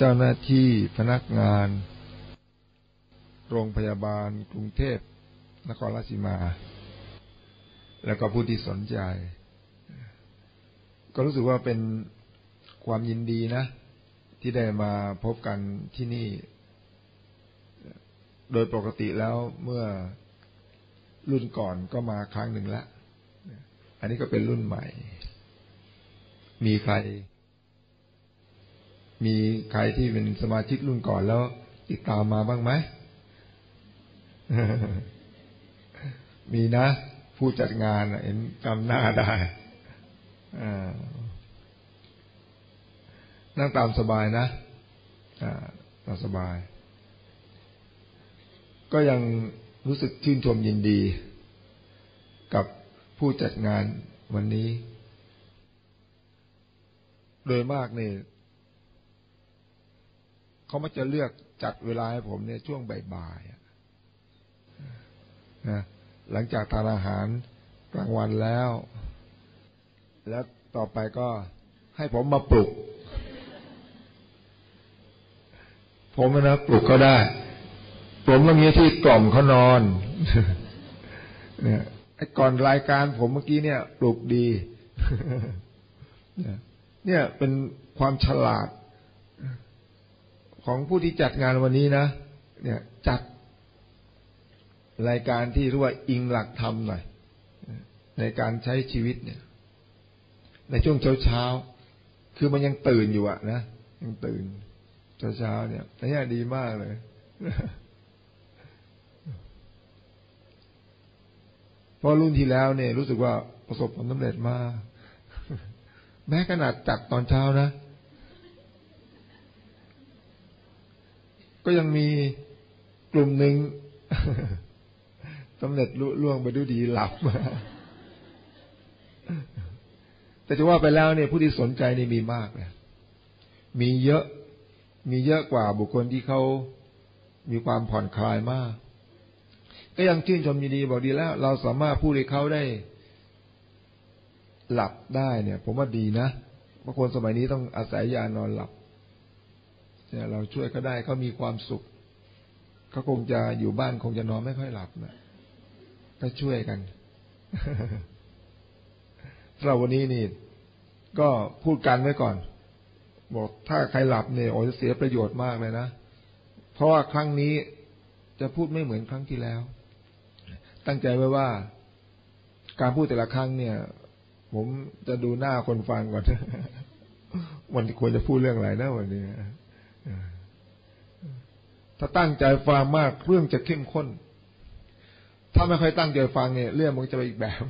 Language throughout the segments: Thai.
เจ้าหน้าที่พนักงาน โรงพยาบาลกรุงเทพนครราชสีมา แล้วก็ผู้ที่สนใจ ก็รู้สึกว่าเป็นความยินดีนะ ที่ได้มาพบกันที่นี่ โดยปกติแล้วเมื่อรุ่นก่อนก็มาครั้งหนึ่งล้วอันนี้ก็เป็นรุ่นใหม่ มีใคร มีใครที่เป็นสมาชิกรุ่นก่อนแล้วติดตามมาบ้างไหม มีนะ ผู้จัดงานเห็นจำหน้าได้นั่งตามสบายนะตามสบาย ก็ยังรู้สึกชื่นชมยินดี กับผู้จัดงานวันนี้ โดยมากเนี่ย เขามักจะเลือกจัดเวลาให้ผมเนี่ยช่วงบ่ายๆนะหลังจากทานอาหารกลางวันแล้ว แล้วต่อไปก็ให้ผมมาปลุก ผมนะปลุกก็ได้ ผมเมื่อกี้ที่กล่อมเขานอน เนี่ยไอ้ก่อนรายการผมเมื่อกี้เนี่ย ปลุกดี เนี่ยเป็นความฉลาด ของผู้ที่จัดงานวันนี้นะ เนี่ยจัดรายการที่เรียกว่าอิงหลักธรรมหน่อยในการใช้ชีวิตเนี่ย ในช่วงเช้าเช้าคือมันยังตื่นอยู่อะนะยังตื่นเช้าเช้าเนี่ยนนี้ดีมากเลยเพราะรุ่นที่แล้วเนี่ย รู้สึกว่าประสบผลสำเร็จมาก แม้ขนาดจัดตอนเช้านะ ก็ยังมีกลุ่มหนึ่งสำเร็จลุล่วงไปด้วยดีหลับแต่จะว่าไปแล้วเนี่ยผู้ที่สนใจนี่มีมากเลยมีเยอะ มีเยอะกว่าบุคคลที่เขามีความผ่อนคลายมาก ก็ยังชื่นชมยินดีบอกดีแล้ว เราสามารถพูดให้เขาได้ หลับได้เนี่ย ผมว่าดีนะบางคนสมัยนี้ต้องอาศัยยานอนหลับ เนี่ยเราช่วยเขาได้เขามีความสุขเขาคงจะอยู่บ้านคงจะนอนไม่ค่อยหลับนะก็ช่วยกันเราวันนี้นี่ ก็พูดกันไว้ก่อน บอกถ้าใครหลับเนี่ยโอ้จะเสียประโยชน์มากเลยนะ เพราะว่าครั้งนี้จะพูดไม่เหมือนครั้งที่แล้ว ตั้งใจไว้ว่า การพูดแต่ละครั้งเนี่ย ผมจะดูหน้าคนฟังก่อนวันที่ควรจะพูดเรื่องอะไรนะวันนี้ ถ้าตั้งใจฟังมากเรื่องจะเข้มข้น ถ้าไม่ค่อยตั้งใจฟังเนี่ย เรื่องมันจะไปอีกแบบ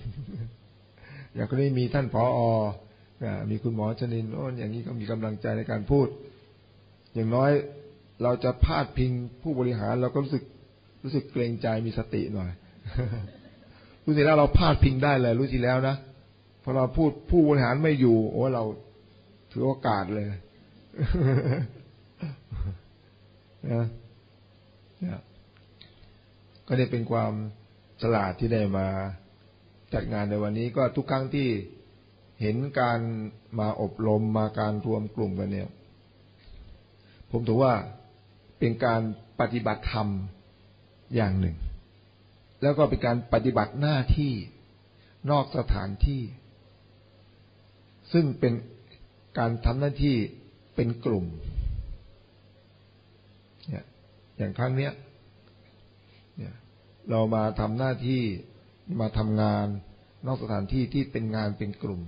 อย่างนี้มีท่านผออมีคุณหมอชนินโอ้อย่างนี้ก็มีกำลังใจในการพูด อย่างน้อยเราจะพาดพิงผู้บริหารเราก็รู้สึกรู้สึกเกรงใจมีสติหน่อยรู้สิแล้วเราพาดพิงได้เลย รู้สิแล้วนะพอเราพูดผู้บริหารไม่อยู่ โอ้เราถือโอกาสเลย นะนะก็ได้เป็นความฉลาดที่ได้มาจัดงานในวันนี้ ก็ทุกครั้งที่เห็นการมาอบรมมาการรวมกลุ่มกันเนี่ย ผมถือว่าเป็นการปฏิบัติธรรมอย่างหนึ่ง แล้วก็เป็นการปฏิบัติหน้าที่นอกสถานที่ ซึ่งเป็นการทำหน้าที่เป็นกลุ่ม อย่างครั้งเนี้ยเนี่ย เรามาทำหน้าที่มาทำงานนอกสถานที่ที่เป็นงานเป็นกลุ่ม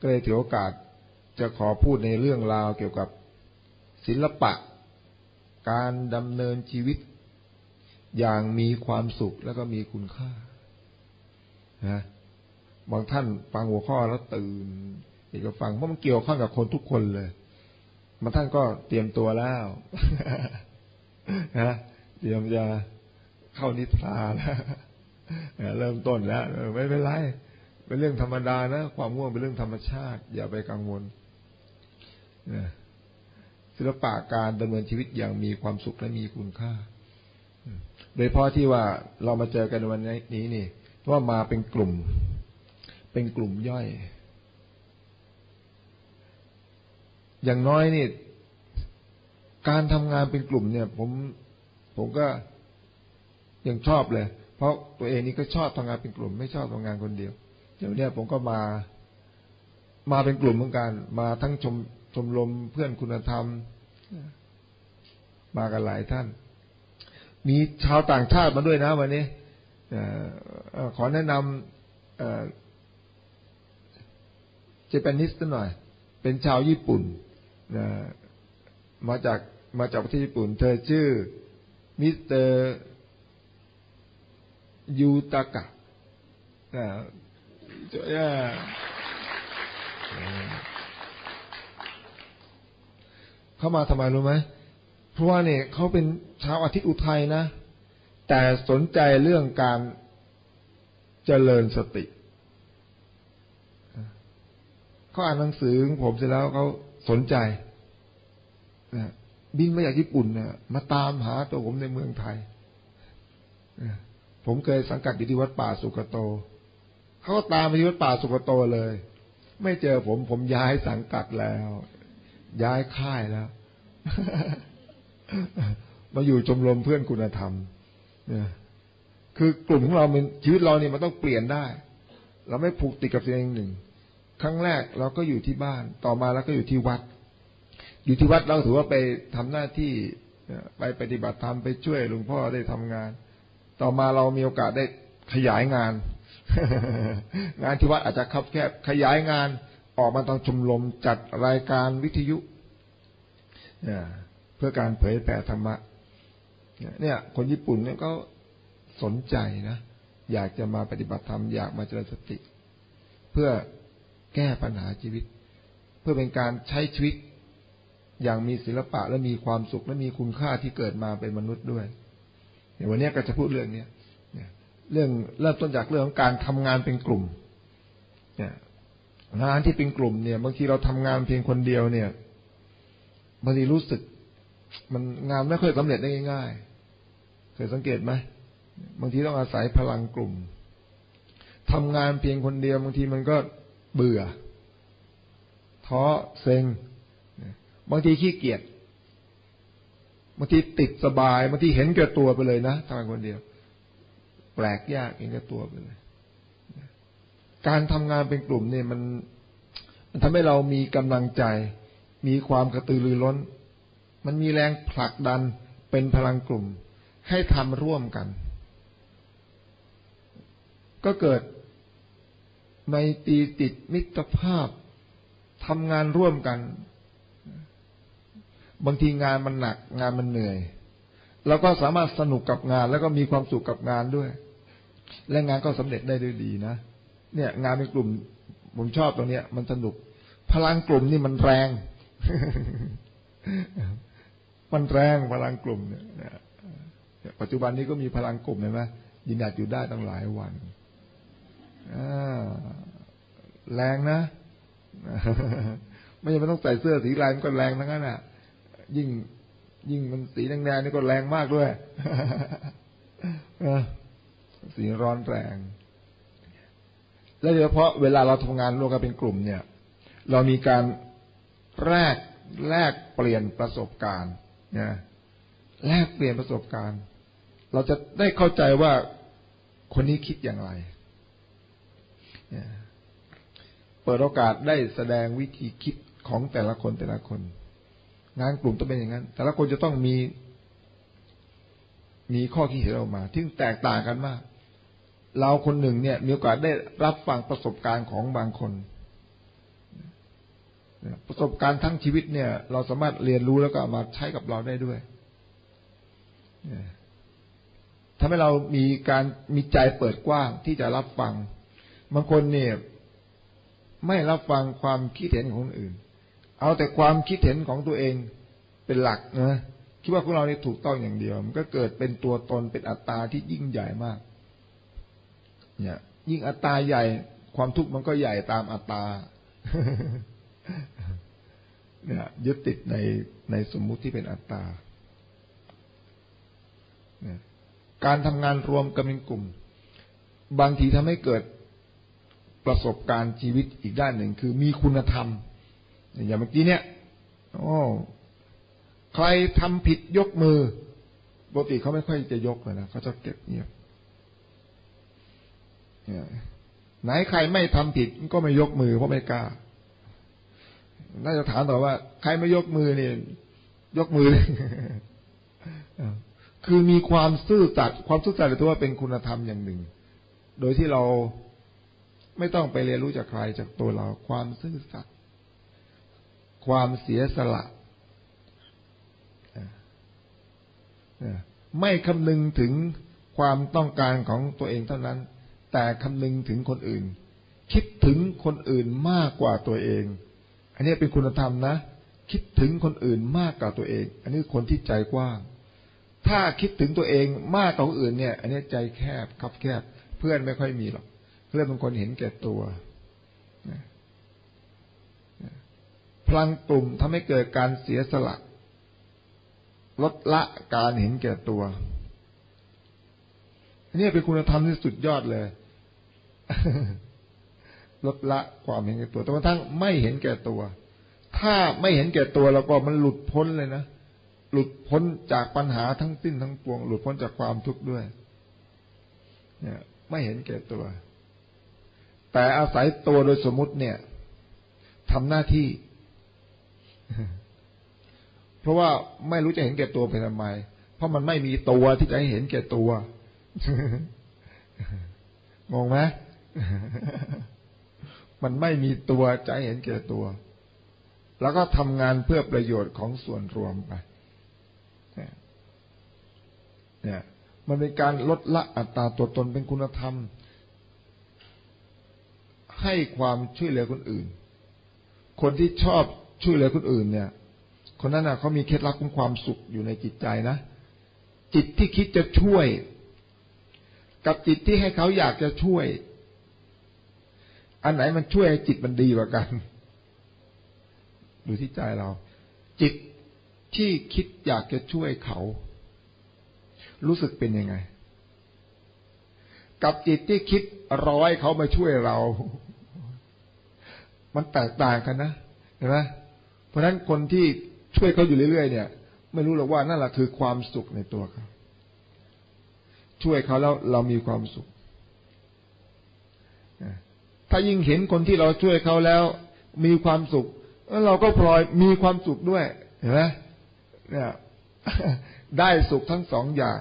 ก็เลยถือโอกาสจะขอพูดในเรื่องราวเกี่ยวกับศิลปะ การดำเนินชีวิต อย่างมีความสุขแล้วก็มีคุณค่านะบางท่านฟังหัวข้อแล้วตื่นอีกก็ฟังเพราะมันเกี่ยวข้องกับคนทุกคนเลย บางท่านก็เตรียมตัวแล้วนะเตรียมจะเข้านิทราแล้วเริ่มต้นแล้วไม่เป็นไรเป็นเรื่องธรรมดานะความง่วงเป็นเรื่องธรรมชาติ อย่าไปกังวลศิลปะการดำเนินชีวิตอย่างมีความสุขและมีคุณค่า โดยเพราะที่ว่าเรามาเจอกันวันนี้นี่ว่ามาเป็นกลุ่ม เป็นกลุ่มย่อย อย่างน้อยนี่ การทำงานเป็นกลุ่มเนี่ย ผมผมก็ยังชอบเลย เพราะตัวเองนี่ก็ชอบทำงานเป็นกลุ่ม ไม่ชอบทำงานคนเดียวเดี๋ยวนี้ผมก็มา มาเป็นกลุ่มเหมือนกัน มาทั้งชมชมรมเพื่อนคุณธรรม มากันหลายท่าน มีชาวต่างชาติมาด้วยนะวันนี้ขอแนะนำ Japanese หน่อย เป็นชาวญี่ปุ่น มาจากมาจากประเทศญี่ปุ่น เธอชื่อมิสเตอร์ยูตากะเข้ามาทำไมรู้ไหมเพราะว่าเนี่ยเขาเป็นชาวอาทิตย์อุทัยนะ แต่สนใจเรื่องการเจริญสติ เขาอ่านหนังสือของผมเสร็จแล้วเขา สนใจบินมาจากญี่ปุ่นนี่ยมาตามหาตัวผมในเมืองไทยผมเคยสังกัดอยู่ที่วัดป่าสุกโต เขาก็ตามไปที่วัดป่าสุกโตเลย ไม่เจอผม ผมย้ายสังกัดแล้ว ย้ายค่ายแล้ว มาอยู่ชมรมเพื่อนคุณธรรมเนี่ยคือกลุ่มของเราเป็นชีวิตเราเนี่ยมันต้องเปลี่ยนได้ เราไม่ผูกติดกับสิ่งหนึ่ง ครั้งแรกเราก็อยู่ที่บ้าน ต่อมาเราก็อยู่ที่วัด อยู่ที่วัดเราถือว่าไปทำหน้าที่ไปปฏิบัติธรรมไปช่วยหลวงพ่อได้ทำงาน ต่อมาเรามีโอกาสได้ขยายงาน งานที่วัดอาจจะคับแคบขยายงานออกมาต้องชมรมจัดรายการวิทยุเพื่อการเผยแผ่ธรรมะเนี่ย คนญี่ปุ่นเนี่ยก็สนใจนะ อยากจะมาปฏิบัติธรรม อยากมาเจริญสติ เพื่อ แก้ปัญหาชีวิต เพื่อเป็นการใช้ชีวิต อย่างมีศิลปะและมีความสุขและมีคุณค่าที่เกิดมาเป็นมนุษย์ด้วยวันนี้ก็จะพูดเรื่องนี้เรื่องเริ่มต้นจากเรื่องของการทำงานเป็นกลุ่มงานที่เป็นกลุ่มเนี่ย บางทีเราทำงานเพียงคนเดียวเนี่ยบางทีรู้สึก มันงานไม่ค่อยสำเร็จได้ง่ายๆเคยสังเกตไหมบางทีต้องอาศัยพลังกลุ่มทำงานเพียงคนเดียวบางทีมันก็ เบื่อ ท้อเซ็ง บางทีขี้เกียจบางทีติดสบายบางทีเห็นแก่ตัวไปเลยนะทำงานคนเดียว แปลกยากเห็นแก่ตัวไปเลย การทำงานเป็นกลุ่มเนี่ยมัน มันทำให้เรามีกำลังใจ มีความกระตือรือร้น มันมีแรงผลักดันเป็นพลังกลุ่ม ให้ทำร่วมกัน ก็เกิด ในตีติดมิตรภาพทำงานร่วมกัน บางทีงานมันหนัก งานมันเหนื่อยเราก็สามารถสนุกกับงาน แล้วก็มีความสุขกับงานด้วย และงานก็สำเร็จได้ด้วยดีนะเนี่ย งานเป็นกลุ่ม ผมชอบตรงเนี้ย มันสนุก พลังกลุ่มนี่มันแรง มันแรงพลังกลุ่มเนี่ยปัจจุบันนี้ก็มีพลังกลุ่มเห็นไหมยินดาดอยู่ได้ตั้งหลายวัน แรงนะ ไม่จำเป็นต้องใส่เสื้อสีลายมันก็แรงทั้งนั้นอะ ยิ่งยิ่งมันสีแดงๆนี่ก็แรงมากด้วยสีร้อนแรง และโดยเฉพาะเวลาเราทำงานร่วมกันเป็นกลุ่มเนี่ย เรามีการแลกแลกเปลี่ยนประสบการณ์นะแลกเปลี่ยนประสบการณ์ เราจะได้เข้าใจว่าคนนี้คิดอย่างไร เปิดโอกาสได้แสดงวิธีคิดของแต่ละคนแต่ละคน งานกลุ่มต้องเป็นอย่างนั้น แต่ละคนจะต้องมี มีข้อคิดเห็นออกมาที่แตกต่างกันมาก เราคนหนึ่งเนี่ย มีโอกาสได้รับฟังประสบการณ์ของบางคนประสบการณ์ทั้งชีวิตเนี่ย เราสามารถเรียนรู้แล้วก็มาใช้กับเราได้ด้วยทำให้เรามีการมีใจเปิดกว้างที่จะรับฟัง บางคนเนี่ย ไม่รับฟังความคิดเห็นของคนอื่น เอาแต่ความคิดเห็นของตัวเองเป็นหลักนะคิดว่าของเราเนี่ถูกต้องอย่างเดียว มันก็เกิดเป็นตัวตนเป็นอัตตาที่ยิ่งใหญ่มาก เนี่ย ยิ่งอัตตาใหญ่ ความทุกข์มันก็ใหญ่ตามอัตตาเนี่ยยึดติดในในสมมุติที่เป็นอัตตาการทำงานรวมกันเป็นกลุ่ม บางทีทำให้เกิด ประสบการณ์ชีวิตอีกด้านหนึ่ง คือมีคุณธรรม อย่างเมื่อกี้เนี่ยโอ้ใครทำผิดยกมือปกติเขาไม่ค่อยจะยกเลยนะเขาจะเก็บเงียบไหนใครไม่ทำผิดก็ไม่ยกมือเพราะไม่กล้า น่าจะถามต่อว่า ใครไม่ยกมือเนี่ยยกมือเลยคือมีความซื่อสัตย์ความซื่อสัตย์ถือว่าเป็นคุณธรรมอย่างหนึ่ง โดยที่เรา ไม่ต้องไปเรียนรู้จากใครจากตัวเรา ความซื่อสัตย์ความเสียสละไม่คำนึงถึงความต้องการของตัวเองเท่านั้น แต่คำนึงถึงคนอื่น คิดถึงคนอื่นมากกว่าตัวเอง อันนี้เป็นคุณธรรมนะ คิดถึงคนอื่นมากกว่าตัวเอง อันนี้คนที่ใจกว้าง ถ้าคิดถึงตัวเองมากกว่าคนอื่นเนี่ย อันนี้ใจแคบคับแคบ เพื่อนไม่ค่อยมีหรอก เพื่อนบางคนเห็นแก่ตัวพลังกลุ่มทำให้เกิดการเสียสละ ลดละการเห็นแก่ตัวนี่เป็นคุณธรรมที่สุดยอดเลย ลดละความเห็นแก่ตัวแต่กระทั่งไม่เห็นแก่ตัว ถ้าไม่เห็นแก่ตัวแล้วก็มันหลุดพ้นเลยนะหลุดพ้นจากปัญหาทั้งสิ้นทั้งปวง หลุดพ้นจากความทุกข์ด้วย เนี่ย ไม่เห็นแก่ตัว แต่อาศัยตัวโดยสมมุติเนี่ยทำหน้าที่ เพราะว่าไม่รู้จะเห็นแก่ตัวไปทำไม เพราะมันไม่มีตัวที่จะให้เห็นแก่ตัวงงไหมมันไม่มีตัวจะให้เห็นแก่ตัว แล้วก็ทำงานเพื่อประโยชน์ของส่วนรวมไปเนี่ย มันเป็นการลดละอัตราตัวตนเป็นคุณธรรม ให้ความช่วยเหลือคนอื่น คนที่ชอบช่วยเหลือคนอื่นเนี่ย คนนั้นนะเขามีเคล็ดลับของความสุขอยู่ในจิตใจนะ จิตที่คิดจะช่วย กับจิตที่ให้เขาอยากจะช่วย อันไหนมันช่วยให้จิตมันดีกว่ากันดูที่ใจเรา จิตที่คิดอยากจะช่วยเขา รู้สึกเป็นยังไง กับจิตที่คิดร้อยเขามาช่วยเรา มันแตกต่างกันนะเห็นไหมเพราะฉะนั้นคนที่ช่วยเขาอยู่เรื่อยๆเนี่ย ไม่รู้หรอกว่านั่นแหละคือความสุขในตัวเขาช่วยเขาแล้วเรามีความสุขถ้ายิ่งเห็นคนที่เราช่วยเขาแล้ว มีความสุขเราก็พลอยมีความสุขด้วยเห็นไหมเนี่ยได้สุขทั้งสองอย่าง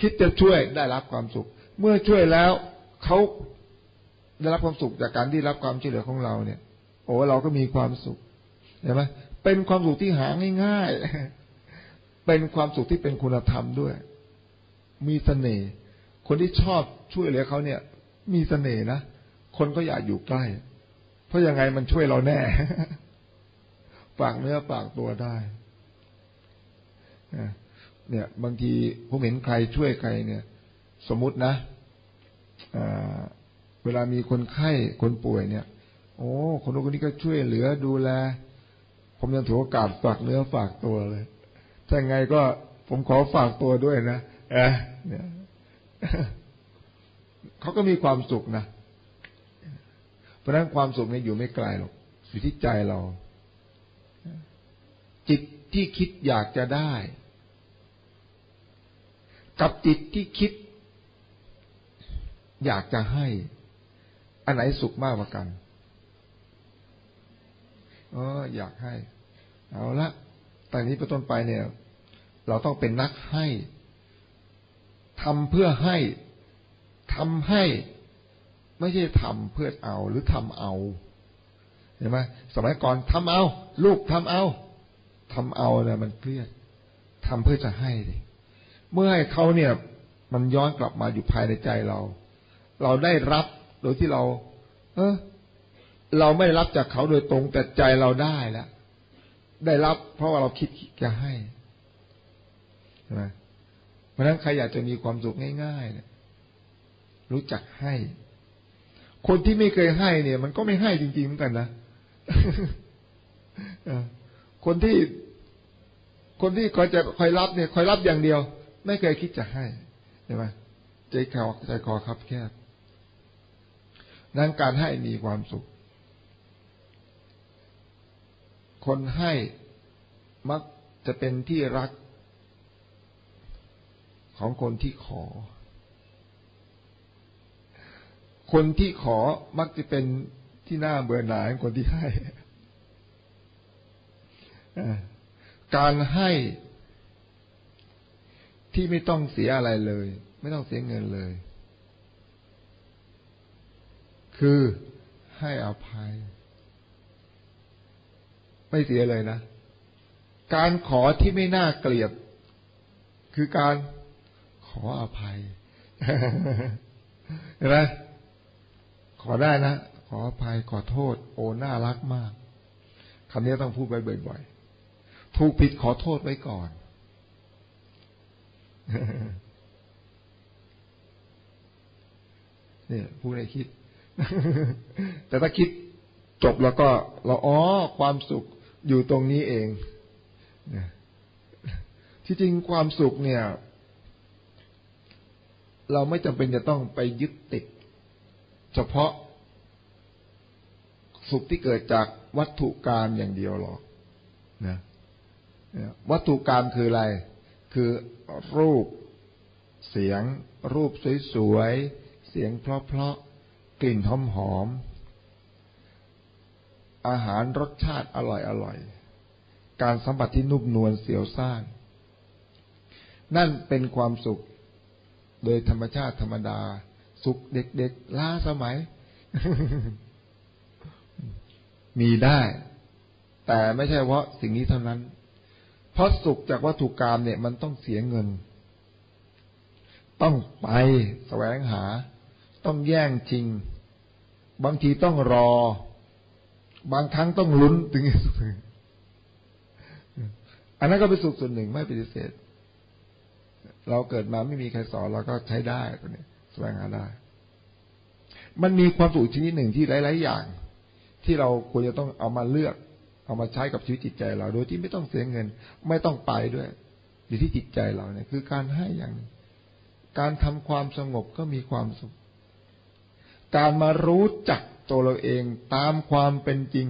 คิดจะช่วยได้รับความสุข เมื่อช่วยแล้วเขา ได้รับความสุขจากการที่รับความช่วยเหลือของเราเนี่ย โอ้เราก็มีความสุขเห็นไหมเป็นความสุขที่หาง่ายๆเป็นความสุขที่เป็นคุณธรรมด้วย มีเสน่ห์คนที่ชอบช่วยเหลือเขาเนี่ย มีเสน่ห์นะคนก็อยากอยู่ใกล้ เพราะยังไงมันช่วยเราแน่ฝากเนื้อฝากตัวได้เนี่ย บางทีผมเห็นใครช่วยใครเนี่ย สมมุตินะเวลามีคนไข้คนป่วยเนี่ย โอ้คนนู้นคนนี้ก็ช่วยเหลือดูแล ผมยังถือโอกาสฝากเนื้อฝากตัวเลย ถ้าไงก็ผมขอฝากตัวด้วยนะเออเนี่ยเขาก็มีความสุขนะเพราะนั้นความสุขเนี้อยู่ไม่ไกลหรอกอยู่ที่ใจเรา จิตที่คิดอยากจะได้ กับจิตที่คิด อยากจะให้ อันไหนสุขมากกว่ากันเอออยากให้ เอาละแต่นี้เป็นต้นไปเนี่ย เราต้องเป็นนักให้ทำเพื่อให้ทำให้ ไม่ใช่ทำเพื่อเอาหรือทำเอาเห็นไหมสมัยก่อนทำเอา ลูกทำเอาทำเอาเนี่ยมันเครียดทำเพื่อจะให้ดิเมื่อให้เขาเนี่ย มันย้อนกลับมาอยู่ภายในใจเรา เราได้รับ โดยที่เรา เออเราไม่รับจากเขาโดยตรงแต่ใจเราได้แล้วได้รับเพราะว่าเราคิดจะให้ใช่ไหมเพราะนั้นใครอยากจะมีความสุขง่ายๆเนี่ยรู้จักให้ คนที่ไม่เคยให้เนี่ย มันก็ไม่ให้จริงๆเหมือนกันนะคนที่ คนที่คอยจะคอยรับเนี่ยคอยรับอย่างเดียว ไม่เคยคิดจะให้ใช่ไหมใจคอใจคอครับแคบ นั้นการให้มีความสุข คนให้มักจะเป็นที่รักของคนที่ขอ คนที่ขอมักจะเป็นที่น่าเบื่อหน่ายคนที่ให้ การให้ที่ไม่ต้องเสียอะไรเลย ไม่ต้องเสียเงินเลย คือให้อภัย ไม่เสียเลยนะ การขอที่ไม่น่าเกลียด คือการขออภัยเห็นไหมขอได้นะ ขออภัยขอโทษ โอ้น่ารักมากคำนี้ต้องพูดไว้บ่อยๆถูกผิดขอโทษไว้ก่อนเนี่ยพูดให้คิด แต่ถ้าคิดจบแล้วก็เราอ๋อความสุขอยู่ตรงนี้เองที่จริงความสุขเนี่ย เราไม่จำเป็นจะต้องไปยึดติด เฉพาะ สุขที่เกิดจากวัตถุกรรมอย่างเดียวหรอกนะวัตถุกรรมคืออะไร คือรูปเสียง รูปสวยๆเสียงเพราะๆ กลิ่นหอมหอม อาหารรสชาติอร่อยๆการสัมผัสที่นุ่มนวลเสียวซ่าน นั่นเป็นความสุข โดยธรรมชาติธรรมดา สุขเด็กๆล้าสมัย มีได้ แต่ไม่ใช่เพราะสิ่งนี้เท่านั้น เพราะสุขจากวัตถุกรรมเนี่ย มันต้องเสียเงิน ต้องไปแสวงหา ต้องแย่งจริง บางทีต้องรอ บางครั้งต้องลุ้นถึงสุดอันนั้นก็เป็นสุขส่วนหนึ่งไม่ปฏิเสธ เราเกิดมาไม่มีใครสอนเราก็ใช้ได้ตัวนี้แสวงหาได้ มันมีความสุขชนิดหนึ่งที่หลาย ๆ อย่าง ที่เราควรจะต้องเอามาเลือก เอามาใช้กับชีวิตจิตใจเรา โดยที่ไม่ต้องเสียเงิน ไม่ต้องไปด้วย อยู่ที่จิตใจเราเนี่ย คือการให้อย่าง การทำความสงบก็มีความสุข การมารู้จักตัวเราเองตามความเป็นจริง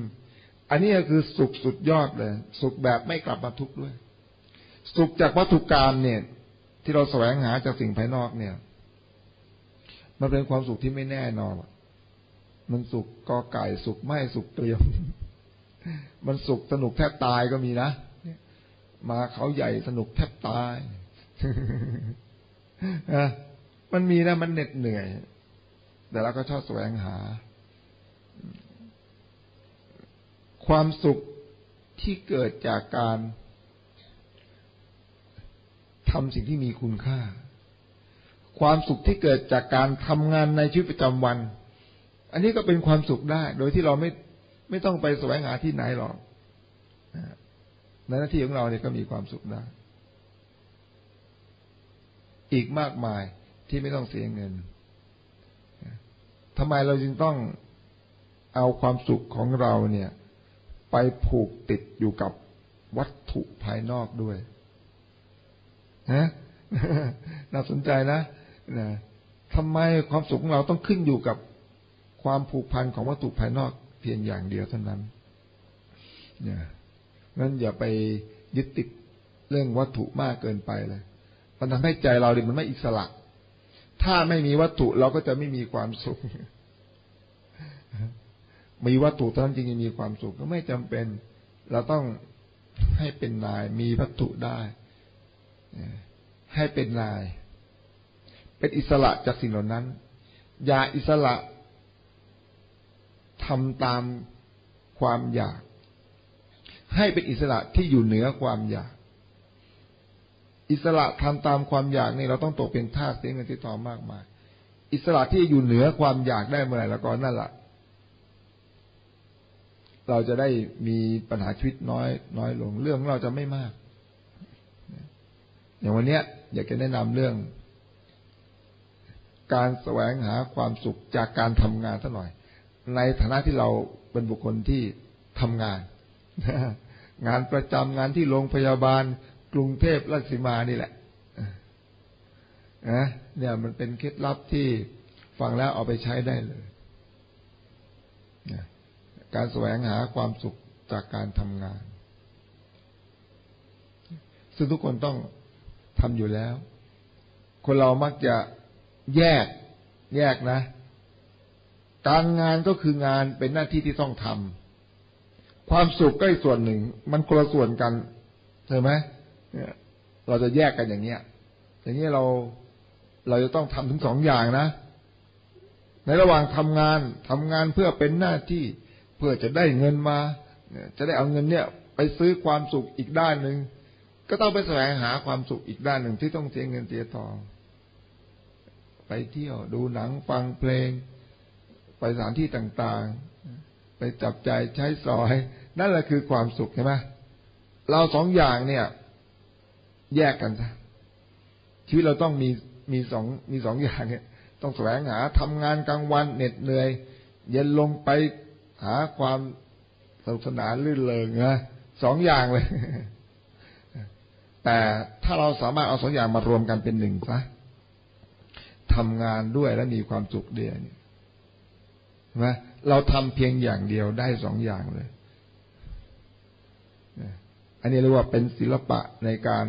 อันนี้ก็คือสุขสุดยอดเลย สุขแบบไม่กลับมาทุกข์ด้วย สุขจากวัตถุกรรมเนี่ย ที่เราแสวงหาจากสิ่งภายนอกเนี่ย มันเป็นความสุขที่ไม่แน่นอนมันสุขกอไก่สุขไม่สุขเตรียม มันสุขสนุกแทบตายก็มีนะมาเขาใหญ่สนุกแทบตาย มันมีนะมันเหน็ดเหนื่อย แต่เราก็ชอบแสวงหา ความสุขที่เกิดจากการทำสิ่งที่มีคุณค่า ความสุขที่เกิดจากการทำงานในชีวิตประจำวัน อันนี้ก็เป็นความสุขได้ โดยที่เราไม่ไม่ต้องไปแสวงหาที่ไหนหรอกในหน้าที่ของเราเนี่ยก็มีความสุขได้ อีกมากมายที่ไม่ต้องเสียเงิน ทำไมเราจึงต้องเอาความสุขของเราเนี่ย ไปผูกติดอยู่กับวัตถุภายนอกด้วยนะน่าสนใจนะนะทำไมความสุขของเราต้องขึ้นอยู่กับความผูกพันของวัตถุภายนอกเพียงอย่างเดียวเท่านั้นนี่ยงั้นอย่าไปยึดติดเรื่องวัตถุมากเกินไปเลยมันทำให้ใจเราเนี่ยมันไม่อิสระ ถ้าไม่มีวัตถุเราก็จะไม่มีความสุข มีวัตถุเท่านั้นจริงๆมีความสุขก็ไม่จำเป็น เราต้องให้เป็นนายมีวัตถุได้ให้เป็นนาย เป็นอิสระจากสิ่งเหล่านั้น อย่าอิสระทำตามความอยาก ให้เป็นอิสระที่อยู่เหนือความอยาก อิสระทำตามความอยากนี่เราต้องตกเป็นทาสเสียเงินที่ทองมากมาย อิสระที่อยู่เหนือความอยากได้เมื่อไหร่แล้วก็นั่นแหละเราจะได้มีปัญหาชีวิตน้อย น้อยลงเรื่องเราจะไม่มากอย่างวันเนี้ย อยากจะแนะนำเรื่อง การแสวงหาความสุขจากการทำงานสักหน่อย ในฐานะที่เราเป็นบุคคลที่ทำงาน งานประจำงานที่โรงพยาบาล กรุงเทพราชสีมานี่แหละนะเนี่ยมันเป็นเคล็ดลับที่ฟังแล้วเอาไปใช้ได้เลยการแสวงหาความสุขจากการทำงาน ซึ่งทุกคนต้องทำอยู่แล้ว คนเรามักจะแยก แยกนะ การงานก็คืองานเป็นหน้าที่ที่ต้องทำความสุขก็อีกส่วนหนึ่ง มันคนละส่วนกันใช่ไหม เราจะแยกกันอย่างเนี้ย อย่างนี้เราเราจะต้องทำถึงสองอย่างนะ ในระหว่างทำงานทำงานเพื่อเป็นหน้าที่เพื่อจะได้เงินมาจะได้เอาเงินเนี่ย ไปซื้อความสุขอีกด้านหนึ่งก็ต้องไปแสวงหาความสุขอีกด้านหนึ่งที่ต้องเสียเงินเสียทอง ไปเที่ยวดูหนังฟังเพลง ไปสถานที่ต่างๆ ไปจับใจใช้สอย นั่นแหละคือความสุขใช่ไหมเราสองอย่างเนี่ย แยกกันซะชีวิตเราต้องมีมีสองมีสองอย่างเนี่ย ต้องแสวงหาทำงานกลางวันเหน็ดเหนื่อย เย็นลงไปหาความสนุกสนานลื่นเริงนะสองอย่างเลย แต่ถ้าเราสามารถเอาสองอย่างมารวมกันเป็นหนึ่งซะทำงานด้วยและมีความสุขเดียวนี่ไหมเราทำเพียงอย่างเดียวได้สองอย่างเลย อันนี้เรียกว่าเป็นศิลปะในการ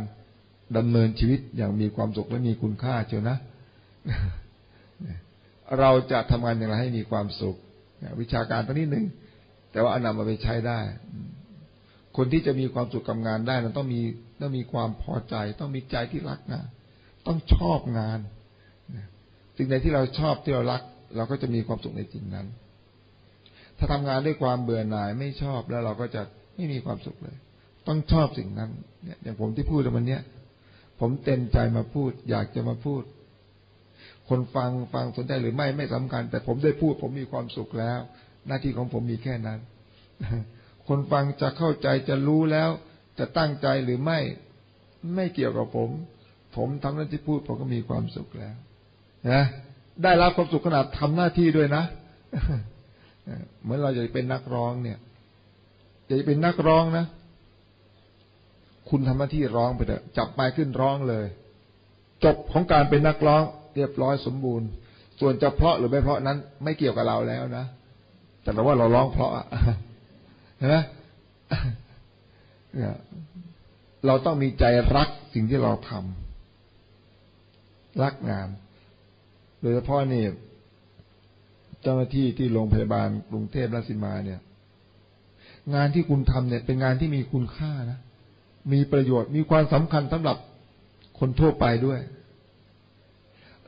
ดำเนินชีวิตอย่างมีความสุขและมีคุณค่าเชียวนะ เราจะทำงานอย่างไรให้มีความสุข วิชาการตัวนี้หนึ่งแต่ว่าอนำมาไปใช้ได้ คนที่จะมีความสุขกับงานได้นั้นต้องมีต้องมีความพอใจ ต้องมีใจที่รักงานต้องชอบงานสิ่งใดที่เราชอบที่เรารัก เราก็จะมีความสุขในสิ่งนั้น ถ้าทำงานด้วยความเบื่อหน่ายไม่ชอบแล้วเราก็จะไม่มีความสุขเลย ต้องชอบสิ่งนั้น เนี่ยอย่างผมที่พูดวันเนี้ย ผมเต็มใจมาพูด อยากจะมาพูด คนฟังฟังสนใจหรือไม่ไม่สำคัญ แต่ผมได้พูด ผมมีความสุขแล้ว หน้าที่ของผมมีแค่นั้น คนฟังจะเข้าใจจะรู้แล้ว จะตั้งใจหรือไม่ ไม่เกี่ยวกับผม ผมทำหน้าที่พูด ผมก็มีความสุขแล้วนะได้รับความสุขขนาดทำหน้าที่ด้วยนะเหมือนเราจะเป็นนักร้องเนี่ยจะเป็นนักร้องนะ คุณทำหน้าที่ร้องไปเถอะจับไม้ขึ้นร้องเลย จบของการเป็นนักร้องเรียบร้อยสมบูรณ์ ส่วนจะเพราะหรือไม่เพราะนั้น ไม่เกี่ยวกับเราแล้วนะแต่เราว่าเราร้องเพราะอะเห็นไหมเราต้องมีใจรักสิ่งที่เราทำรักงาน โดยเฉพาะนี่เจ้าหน้าที่ที่โรงพยาบาลกรุงเทพราชสีมาเนี่ย งานที่คุณทำเนี่ย เป็นงานที่มีคุณค่านะ มีประโยชน์มีความสำคัญสำหรับคนทั่วไปด้วย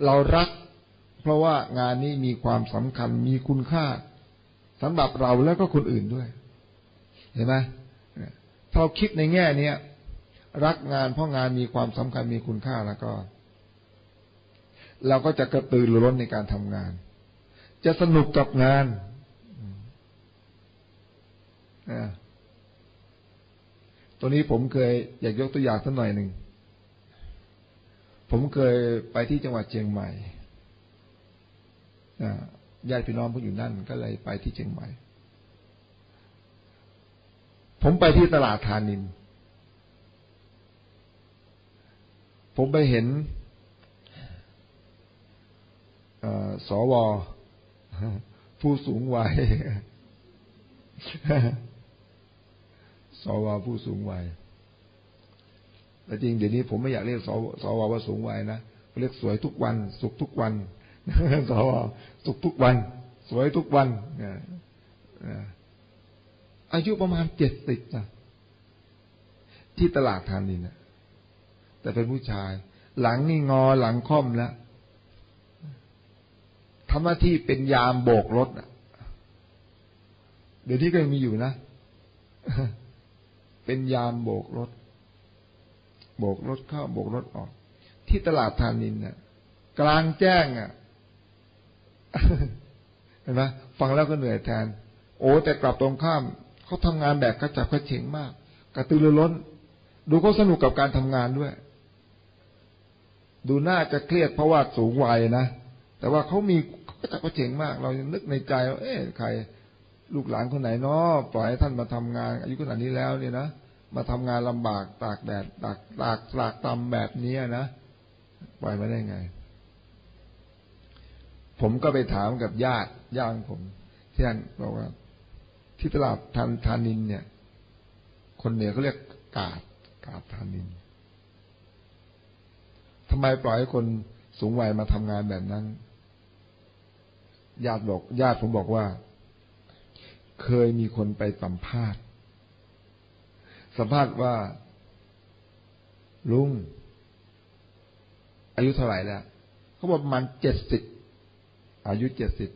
เรารัก เพราะว่างานนี้มีความสำคัญมีคุณค่าสำหรับเราแล้วก็คนอื่นด้วย เห็นไหมถ้าคิดในแง่นี้รักงานเพราะงานมีความสำคัญมีคุณค่าแล้วก็ เราก็จะกระตือรือร้นในการทำงาน จะสนุกกับงาน ตัวนี้ผมเคยอยากยกตัวอย่างสักหน่อยหนึ่ง ผมเคยไปที่จังหวัดเชียงใหม่ญาติพี่น้องผู้อยู่นั่นก็เลยไปที่เชียงใหม่ ผมไปที่ตลาดทานิน ผมไปเห็นสวผู้สูงวัย สวผู้สูงวัยแต่จริงเดี๋ยวนี้ผมไม่อยากเรียกสวสวว่าสูงวัยนะเรียกสวยทุกวัน สุขทุกวันสวสุขทุกวัน สวยทุกวันอายุประมาณเจ็ดสิบนะที่ตลาดทานินนะแต่เป็นผู้ชาย หลังนี่งอหลังค่อมแล้วทำหน้าที่เป็นยามโบกรถเดี๋ยวนี้ก็ยังมีอยู่นะ เป็นยามโบกรถ โบกรถเข้าโบกรถออก ที่ตลาดทานินเนี่ยกลางแจ้งอะเห็นไหมฟังแล้วก็เหนื่อยแทน โอ้แต่กลับตรงข้ามเขาทำงานแบบกระจับกระเฉงมาก กระตือรือร้น ดูเขาสนุกกับการทำงานด้วย ดูน่าจะเครียดเพราะว่าสูงวัยนะแต่ว่าเขามีกระจับกระเฉงมาก เรานึกในใจว่าเอ๊ะใคร ลูกหลานคนไหนเนาะปล่อยให้ท่านมาทำงาน อายุขนาดนี้แล้วเนี่ยนะมาทำงานลำบากตากแดดตากตากตากตำแบบนี้นะปล่อยมาได้ไง ผมก็ไปถามกับญาติญาติผม ที่ท่นบอกว่า ที่ตลาดทันทานิน เนี่ย คนเหนือเขาเรียกกาดกาดทานินทำไมปล่อยให้คนสูงวัยมาทำงานแบบนั้น ญาติบอก ญาติผมบอกว่า เคยมีคนไปสัมภาษณ์ สัมภาษณ์ว่า ลุง อายุเท่าไหร่แล้วเขาบอกมันเจ็ดสิบอายุเจ็ดสิบ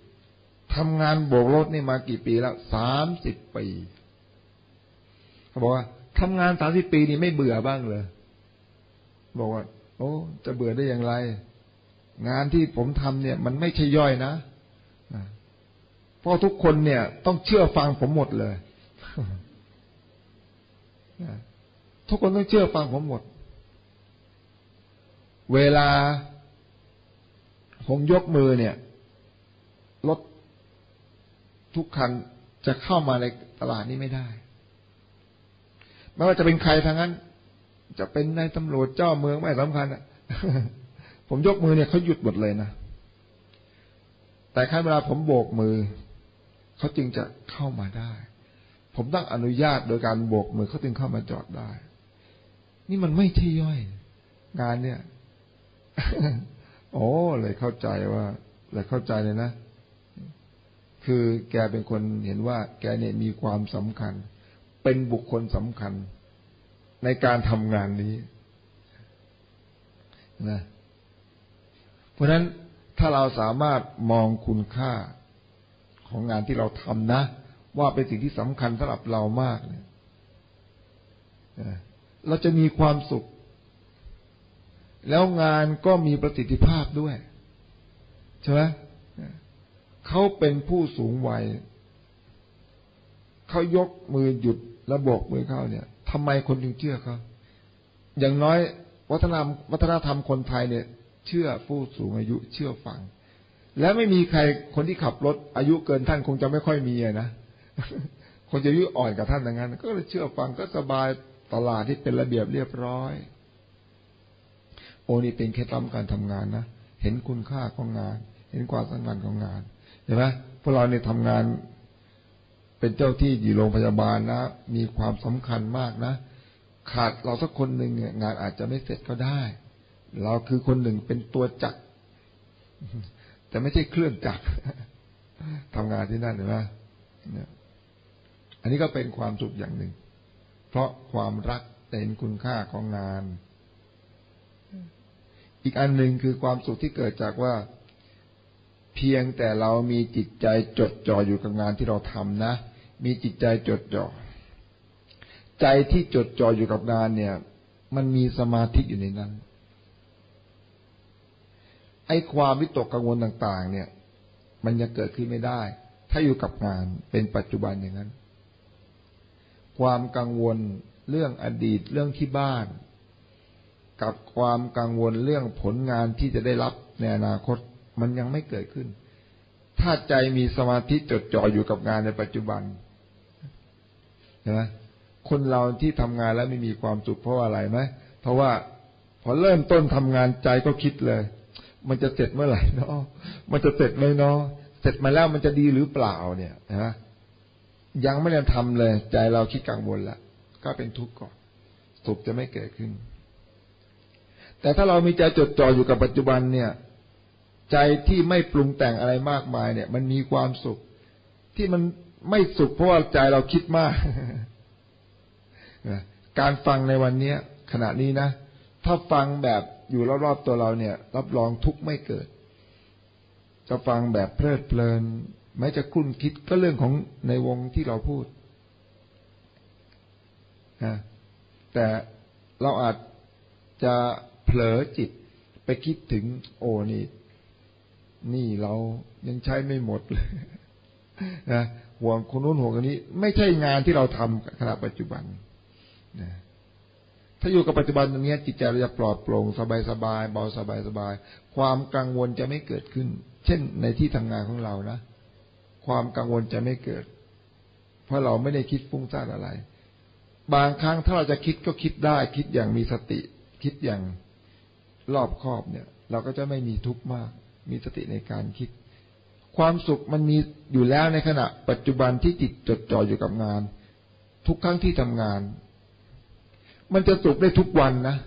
ทำงานโบกรถนี่มากี่ปีแล้วสามสิบปีเขาบอกว่าทำงานสามสิบปีนี่ไม่เบื่อบ้างเลยบอกว่า โอ้ จะเบื่อได้อย่างไร งานที่ผมทำเนี่ย มันไม่ใช่ย่อยนะ พราะทุกคนเนี่ย ต้องเชื่อฟังผมหมดเลย ทุกคนต้องเชื่อฟังผมหมด เวลา ผมยกมือเนี่ย รถทุกคันจะเข้ามาในตลาดนี้ไม่ได้ ไม่ว่าจะเป็นใครทางนั้น จะเป็นนายตำรวจเจ้าเมืองไม่สำคัญอะผมยกมือเนี่ยเขาหยุดหมดเลยนะแต่ขั้นเวลาผมโบกมือ เขาจึงจะเข้ามาได้ ผมต้องอนุญาตโดยการโบกมือเขาจึงเข้ามาจอดได้ นี่มันไม่ใช่ย่อย งานเนี่ย โอ้เลยเข้าใจว่าเลยเข้าใจเลยนะ คือแกเป็นคนเห็นว่า แกเนี่ยมีความสำคัญ เป็นบุคคลสำคัญ ในการทำงานนี้นะเพราะนั้นถ้าเราสามารถมองคุณค่า ของงานที่เราทำนะ ว่าเป็นสิ่งที่สำคัญสำหรับเรามากเนี่ยเราจะมีความสุข แล้วงานก็มีประสิทธิภาพด้วยใช่ไหมเขาเป็นผู้สูงวัยเขายกมือหยุดและโบกมือเขาเนี่ยทำไมคนจึงเชื่อเขาอย่างน้อยวัฒนธรรมวัฒนธรรมคนไทยเนี่ย เชื่อผู้สูงอายุเชื่อฟัง และไม่มีใครคนที่ขับรถอายุเกินท่านคงจะไม่ค่อยมีนะคนจะอายุอ่อนกับท่านอย่างนั้น ก็เลยเชื่อฟังก็สบายตลาดที่เป็นระเบียบเรียบร้อย โอ้นี่เป็นเคล็ดลับการทำงานนะเห็นคุณค่าของงาน เห็นความสำคัญของงานเห็นไหมพวกเราเนี่ยทำงาน เป็นเจ้าที่อยู่โรงพยาบาลนะมีความสำคัญมากนะขาดเราสักคนหนึ่งงานอาจจะไม่เสร็จก็ได้ เราคือคนหนึ่งเป็นตัวจักร แต่ไม่ใช่เครื่องจักรทำงานที่นั่นเห็นไหมเนี่ยอันนี้ก็เป็นความสุขอย่างหนึ่ง เพราะความรักเห็นคุณค่าของงาน อีกอันหนึ่งคือความสุขที่เกิดจากว่า เพียงแต่เรามีจิตใจจดจ่ออยู่กับงานที่เราทำนะ มีจิตใจจดจ่อ ใจที่จดจ่ออยู่กับงานเนี่ย มันมีสมาธิอยู่ในนั้น ไอ้ความวิตกกังวลต่าง ๆ เนี่ย มันยังเกิดขึ้นไม่ได้ ถ้าอยู่กับงานเป็นปัจจุบันอย่างนั้น ความกังวลเรื่องอดีตเรื่องที่บ้าน กับความกังวลเรื่องผลงานที่จะได้รับในอนาคตมันยังไม่เกิดขึ้น ถ้าใจมีสมาธิจดจ่ออยู่กับงานในปัจจุบันนะคนเราที่ทำงานแล้วไม่มีความสุขเพราะอะไรไหมเพราะว่าพอเริ่มต้นทำงานใจก็คิดเลย มันจะเสร็จเมื่อไหร่เนาะมันจะเสร็จไหมเนาะเสร็จมาแล้วมันจะดีหรือเปล่าเนี่ยนะยังไม่ได้ทำเลย ใจเราคิดกังวลล้วก็เป็นทุกข์ก่อนสุขจะไม่เกิดขึ้น แต่ถ้าเรามีใจจดจ่ออยู่กับปัจจุบันเนี่ย ใจที่ไม่ปรุงแต่งอะไรมากมายเนี่ย มันมีความสุข ที่มันไม่สุขเพราะว่าใจเราคิดมากการฟังในวันนี้ขณะนี้นะ ถ้าฟังแบบ อยู่รอบๆตัวเราเนี่ย รับรองทุกข์ไม่เกิด จะฟังแบบเพลิดเพลินแม้จะคุ้นคิดก็เรื่องของในวงที่เราพูดนะแต่เราอาจจะเผลอจิตไปคิดถึง โอ้นี่ นี่เรายังใช้ไม่หมดเลยนะห่วงคนนู้นห่วงคนนี้ ไม่ใช่งานที่เราทำขณะปัจจุบันนะ ถ้าอยู่กับปัจจุบันตรงนี้จิตใจเราจะปลอดโปร่งสบายสบายเบาสบายสบาย ความกังวลจะไม่เกิดขึ้น เช่นในที่ทำงานของเรานะ ความกังวลจะไม่เกิด เพราะเราไม่ได้คิดฟุ้งซ่านอะไร บางครั้งถ้าเราจะคิดก็คิดได้ คิดอย่างมีสติ คิดอย่างรอบคอบเนี่ย เราก็จะไม่มีทุกข์มาก มีสติในการคิด ความสุขมันมีอยู่แล้วในขณะ ปัจจุบันที่จิตจดจ่ออยู่กับงาน ทุกครั้งที่ทำงาน มันจะสุขได้ทุกวันนะ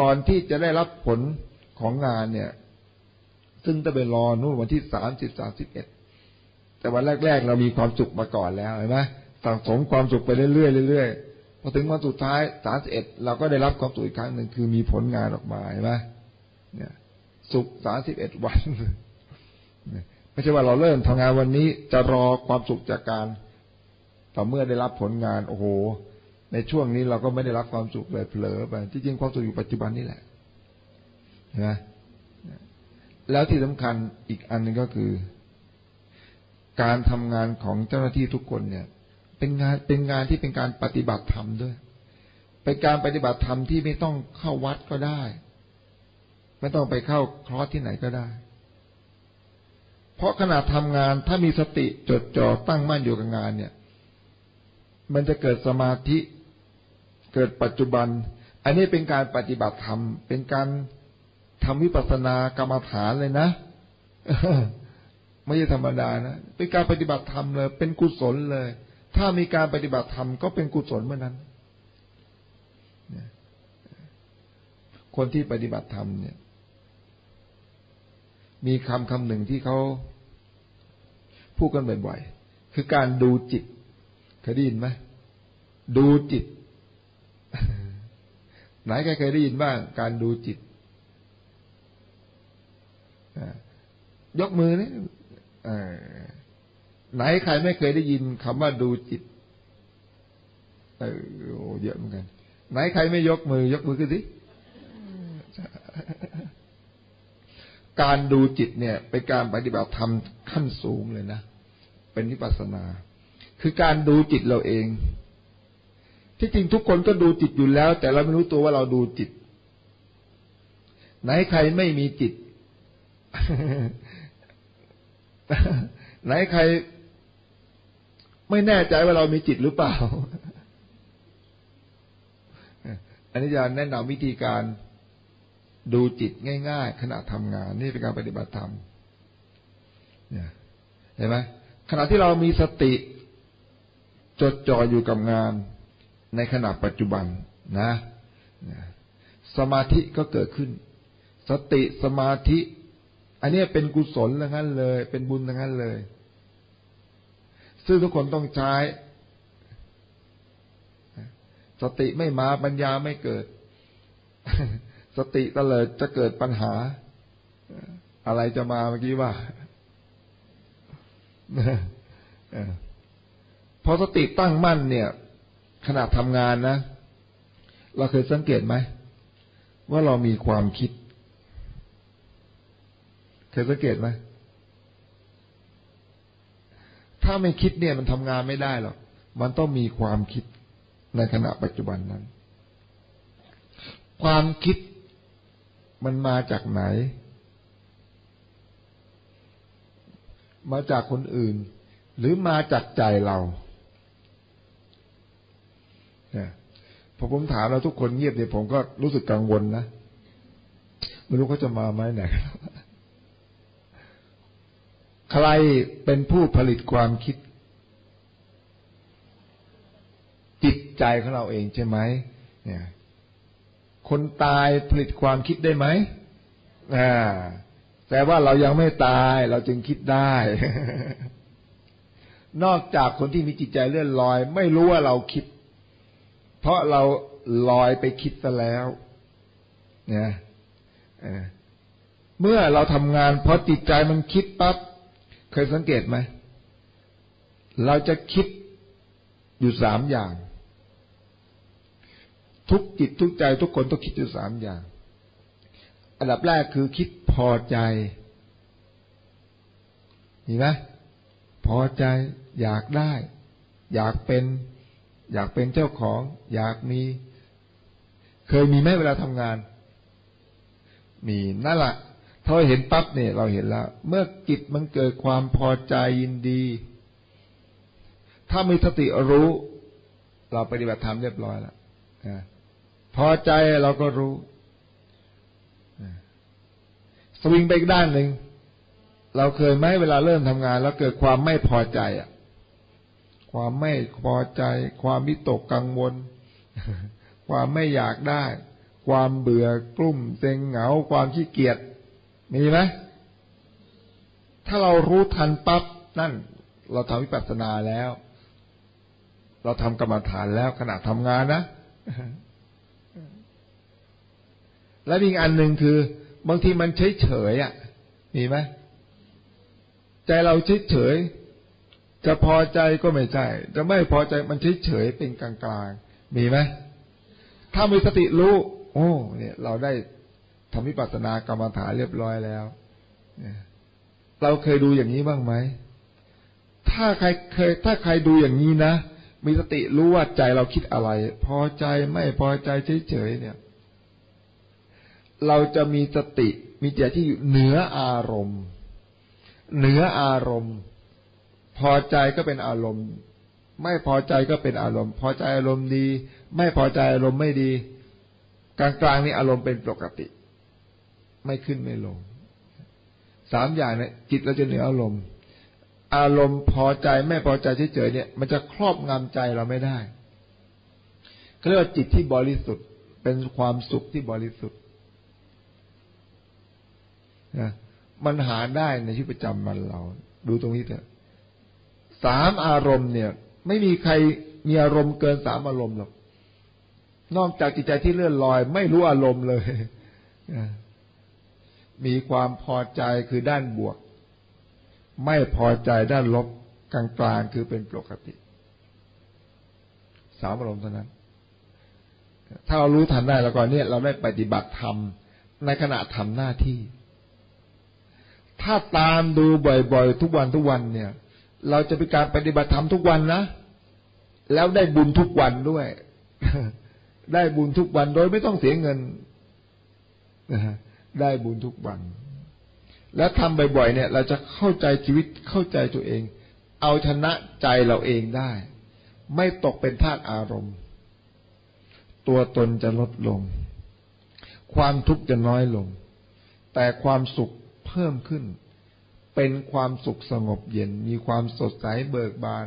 ก่อนที่จะได้รับผลของงานเนี่ย ซึ่งจะไปรอนู่นวันที่สามสิบสามสิบเอ็ดแต่วันแรก ๆ เรามีความสุขมาก่อนแล้วเห็นไหมสั่งสมความสุขไปเรื่อยๆเรื่อยๆพอถึงวันสุดท้ายสามสิบเอ็ดเราก็ได้รับความสุขอีกครั้งหนึ่งคือมีผลงานออกมาเห็นไหมเนี่ย สุขสามสิบเอ็ดวันไม่ใช่ว่าเราเริ่มทำงานวันนี้จะรอความสุขจากการ แต่เมื่อได้รับผลงาน โอ้โห ในช่วงนี้เราก็ไม่ได้รับความสุขเลยเผลอไปที่จริงความสุขอยู่ปัจจุบันนี่แหละนไหมแล้วที่สำคัญอีกอันนึงก็คือ การทำงานของเจ้าหน้าที่ทุกคนเนี่ย เป็นงานเป็นงานที่เป็นการปฏิบัติธรรมด้วย เป็นการปฏิบัติธรรมที่ไม่ต้องเข้าวัดก็ได้ ไม่ต้องไปเข้าคลอสที่ไหนก็ได้ เพราะขณะทำงานถ้ามีสติจดจ่อตั้งมั่นอยู่กับงานเนี่ย มันจะเกิดสมาธิ เกิดปัจจุบัน อันนี้เป็นการปฏิบัติธรรม เป็นการทำวิปัสสนากรรมฐานเลยนะไม่ใช่ธรรมดานะ เป็นการปฏิบัติธรรมเลย เป็นกุศลเลย ถ้ามีการปฏิบัติธรรมก็เป็นกุศลเมื่อนั้น คนที่ปฏิบัติธรรมเนี่ย มีคำคำหนึ่งที่เขาพูดกันบ่อยๆ คือการดูจิตเคยได้ยินไหม ดูจิต ไหนใครเคยได้ยินบ้าง การดูจิตยกมือนี่ไหนใครไม่เคยได้ยินคำว่าดูจิตเออเยอะเหมือนกัน ไหนใครไม่ยกมือ ยกมือขึ้นสิการดูจิตเนี่ย เป็นการปฏิบัติธรรมขั้นสูงเลยนะ เป็นนิพพานา คือการดูจิตเราเอง ที่จริงทุกคนก็ดูจิตอยู่แล้ว แต่เราไม่รู้ตัวว่าเราดูจิต ไหนใครไม่มีจิต ไหนใคร ไม่แน่ใจว่าเรามีจิตหรือเปล่า อันนี้จะแนะนำวิธีการดูจิตง่าย ๆ ขณะทำงาน นี่เป็นการปฏิบัติธรรมเห็นไหมขณะที่เรามีสติ จดจ่ออยู่กับงาน ในขณะปัจจุบันนะ สมาธิก็เกิดขึ้น สติสมาธิ อันนี้เป็นกุศลทั้งนั้นเลย เป็นบุญทั้งนั้นเลย ซึ่งทุกคนต้องใช้ สติไม่มาปัญญาไม่เกิด สติตลิดจะเกิดปัญหา อะไรจะมาเมื่อกี้ว่าพอสติตั้งมั่นเนี่ย ขณะทำงานนะ เราเคยสังเกตไหม ว่าเรามีความคิด เคยสังเกตไหม ถ้าไม่คิดเนี่ยมันทำงานไม่ได้หรอก มันต้องมีความคิดในขณะปัจจุบันนั้น ความคิดมันมาจากไหน มาจากคนอื่น หรือมาจากใจเราเนี่ย พอผมถามแล้วทุกคนเงียบเนี่ยผมก็รู้สึกกังวลนะไม่รู้เขาจะมาไหมไหนใครเป็นผู้ผลิตความคิด จิตใจของเราเองใช่ไหมเนี่ย คนตายผลิตความคิดได้ไหมอ่าแต่ว่าเรายังไม่ตายเราจึงคิดได้ นอกจากคนที่มีจิตใจเลื่อนลอย ไม่รู้ว่าเราคิด เพราะเราลอยไปคิดซะแล้วเนี่ยเมื่อเราทำงานเพราะจิตใจมันคิดปั๊บเคยสังเกตไหม เราจะคิดอยู่สามอย่าง ทุกจิตทุกใจทุกคนต้องคิดอยู่สามอย่าง อันดับแรกคือคิดพอใจ มีไหมพอใจอยากได้ อยากเป็น อยากเป็นเจ้าของ อยากมี เคยมีไหมเวลาทำงาน มีนั่นแหละถ้าเห็นปั๊บเนี่ย เราเห็นแล้ว เมื่อจิตมันเกิดความพอใจยินดี ถ้ามีสติรู้ เราปฏิบัติธรรมเรียบร้อยแล้วพอใจเราก็รู้สวิงไปอีกด้านหนึ่งเราเคยไหมเวลาเริ่มทำงาน แล้วเกิดความไม่พอใจอะ ความไม่พอใจ ความวิตกกังวล ความไม่อยากได้ ความเบื่อกลุ่มเซ็งเหงา ความขี้เกียจมีไหมถ้าเรารู้ทันปั๊บนั่น เราทำวิปัสสนาแล้ว เราทำกรรมฐานแล้วขณะทำงานนะและอีกอันหนึ่งคือ บางทีมันเฉยเฉยอะ มีไหมใจเราเฉยเฉย จะพอใจก็ไม่ใช่ จะไม่พอใจมันเฉยเฉยเป็นกลางกลางมีไหม ถ้ามีสติรู้ โอ้ เนี่ย เราได้ทำวิปัสสนากรรมฐานเรียบร้อยแล้วเราเคยดูอย่างนี้บ้างไหม ถ้าใครเคย ถ้าใครดูอย่างนี้นะ มีสติรู้ว่าใจเราคิดอะไร พอใจไม่พอใจเฉยๆเนี่ย เราจะมีสติมีใจที่อยู่เหนืออารมณ์ เหนืออารมณ์ พอใจก็เป็นอารมณ์ ไม่พอใจก็เป็นอารมณ์ พอใจอารมณ์ดี ไม่พอใจอารมณ์ไม่ดี กลางๆนี่อารมณ์เป็นปกติ ไม่ขึ้นไม่ลงสามอย่างเนี่ยจิตเราจะเหนืออารมณ์ อารมณ์พอใจไม่พอใจเฉยๆเนี่ย มันจะครอบงำใจเราไม่ได้เขาเรียกว่าจิตที่บริสุทธิ์เป็นความสุขที่บริสุทธิ์นะมันหาได้ในชีวิตประจำวันเรา ดูตรงนี้เถอะ สามอารมณ์เนี่ย ไม่มีใครมีอารมณ์เกินสามอารมณ์หรอกนอกจากจิตใจที่เลื่อนลอย ไม่รู้อารมณ์เลย มีความพอใจคือด้านบวก ไม่พอใจด้านลบกลางๆคือเป็นปกติ สามอารมณ์เท่านั้น ถ้าเรารู้ทันได้แล้วก็เนี่ยเราได้ปฏิบัติธรรมในขณะทำหน้าที่ ถ้าตามดูบ่อยๆ ทุกวันทุกวันเนี่ย เราจะเป็นการปฏิบัติธรรมทุกวันนะ แล้วได้บุญทุกวันด้วย ได้บุญทุกวันโดยไม่ต้องเสียเงินได้บุญทุกวัน แล้วทำบ่อยๆเนี่ย เราจะเข้าใจชีวิตเข้าใจตัวเอง เอาชนะใจเราเองได้ ไม่ตกเป็นทาสอารมณ์ ตัวตนจะลดลง ความทุกข์จะน้อยลง แต่ความสุขเพิ่มขึ้น เป็นความสุขสงบเย็น มีความสดใสเบิกบาน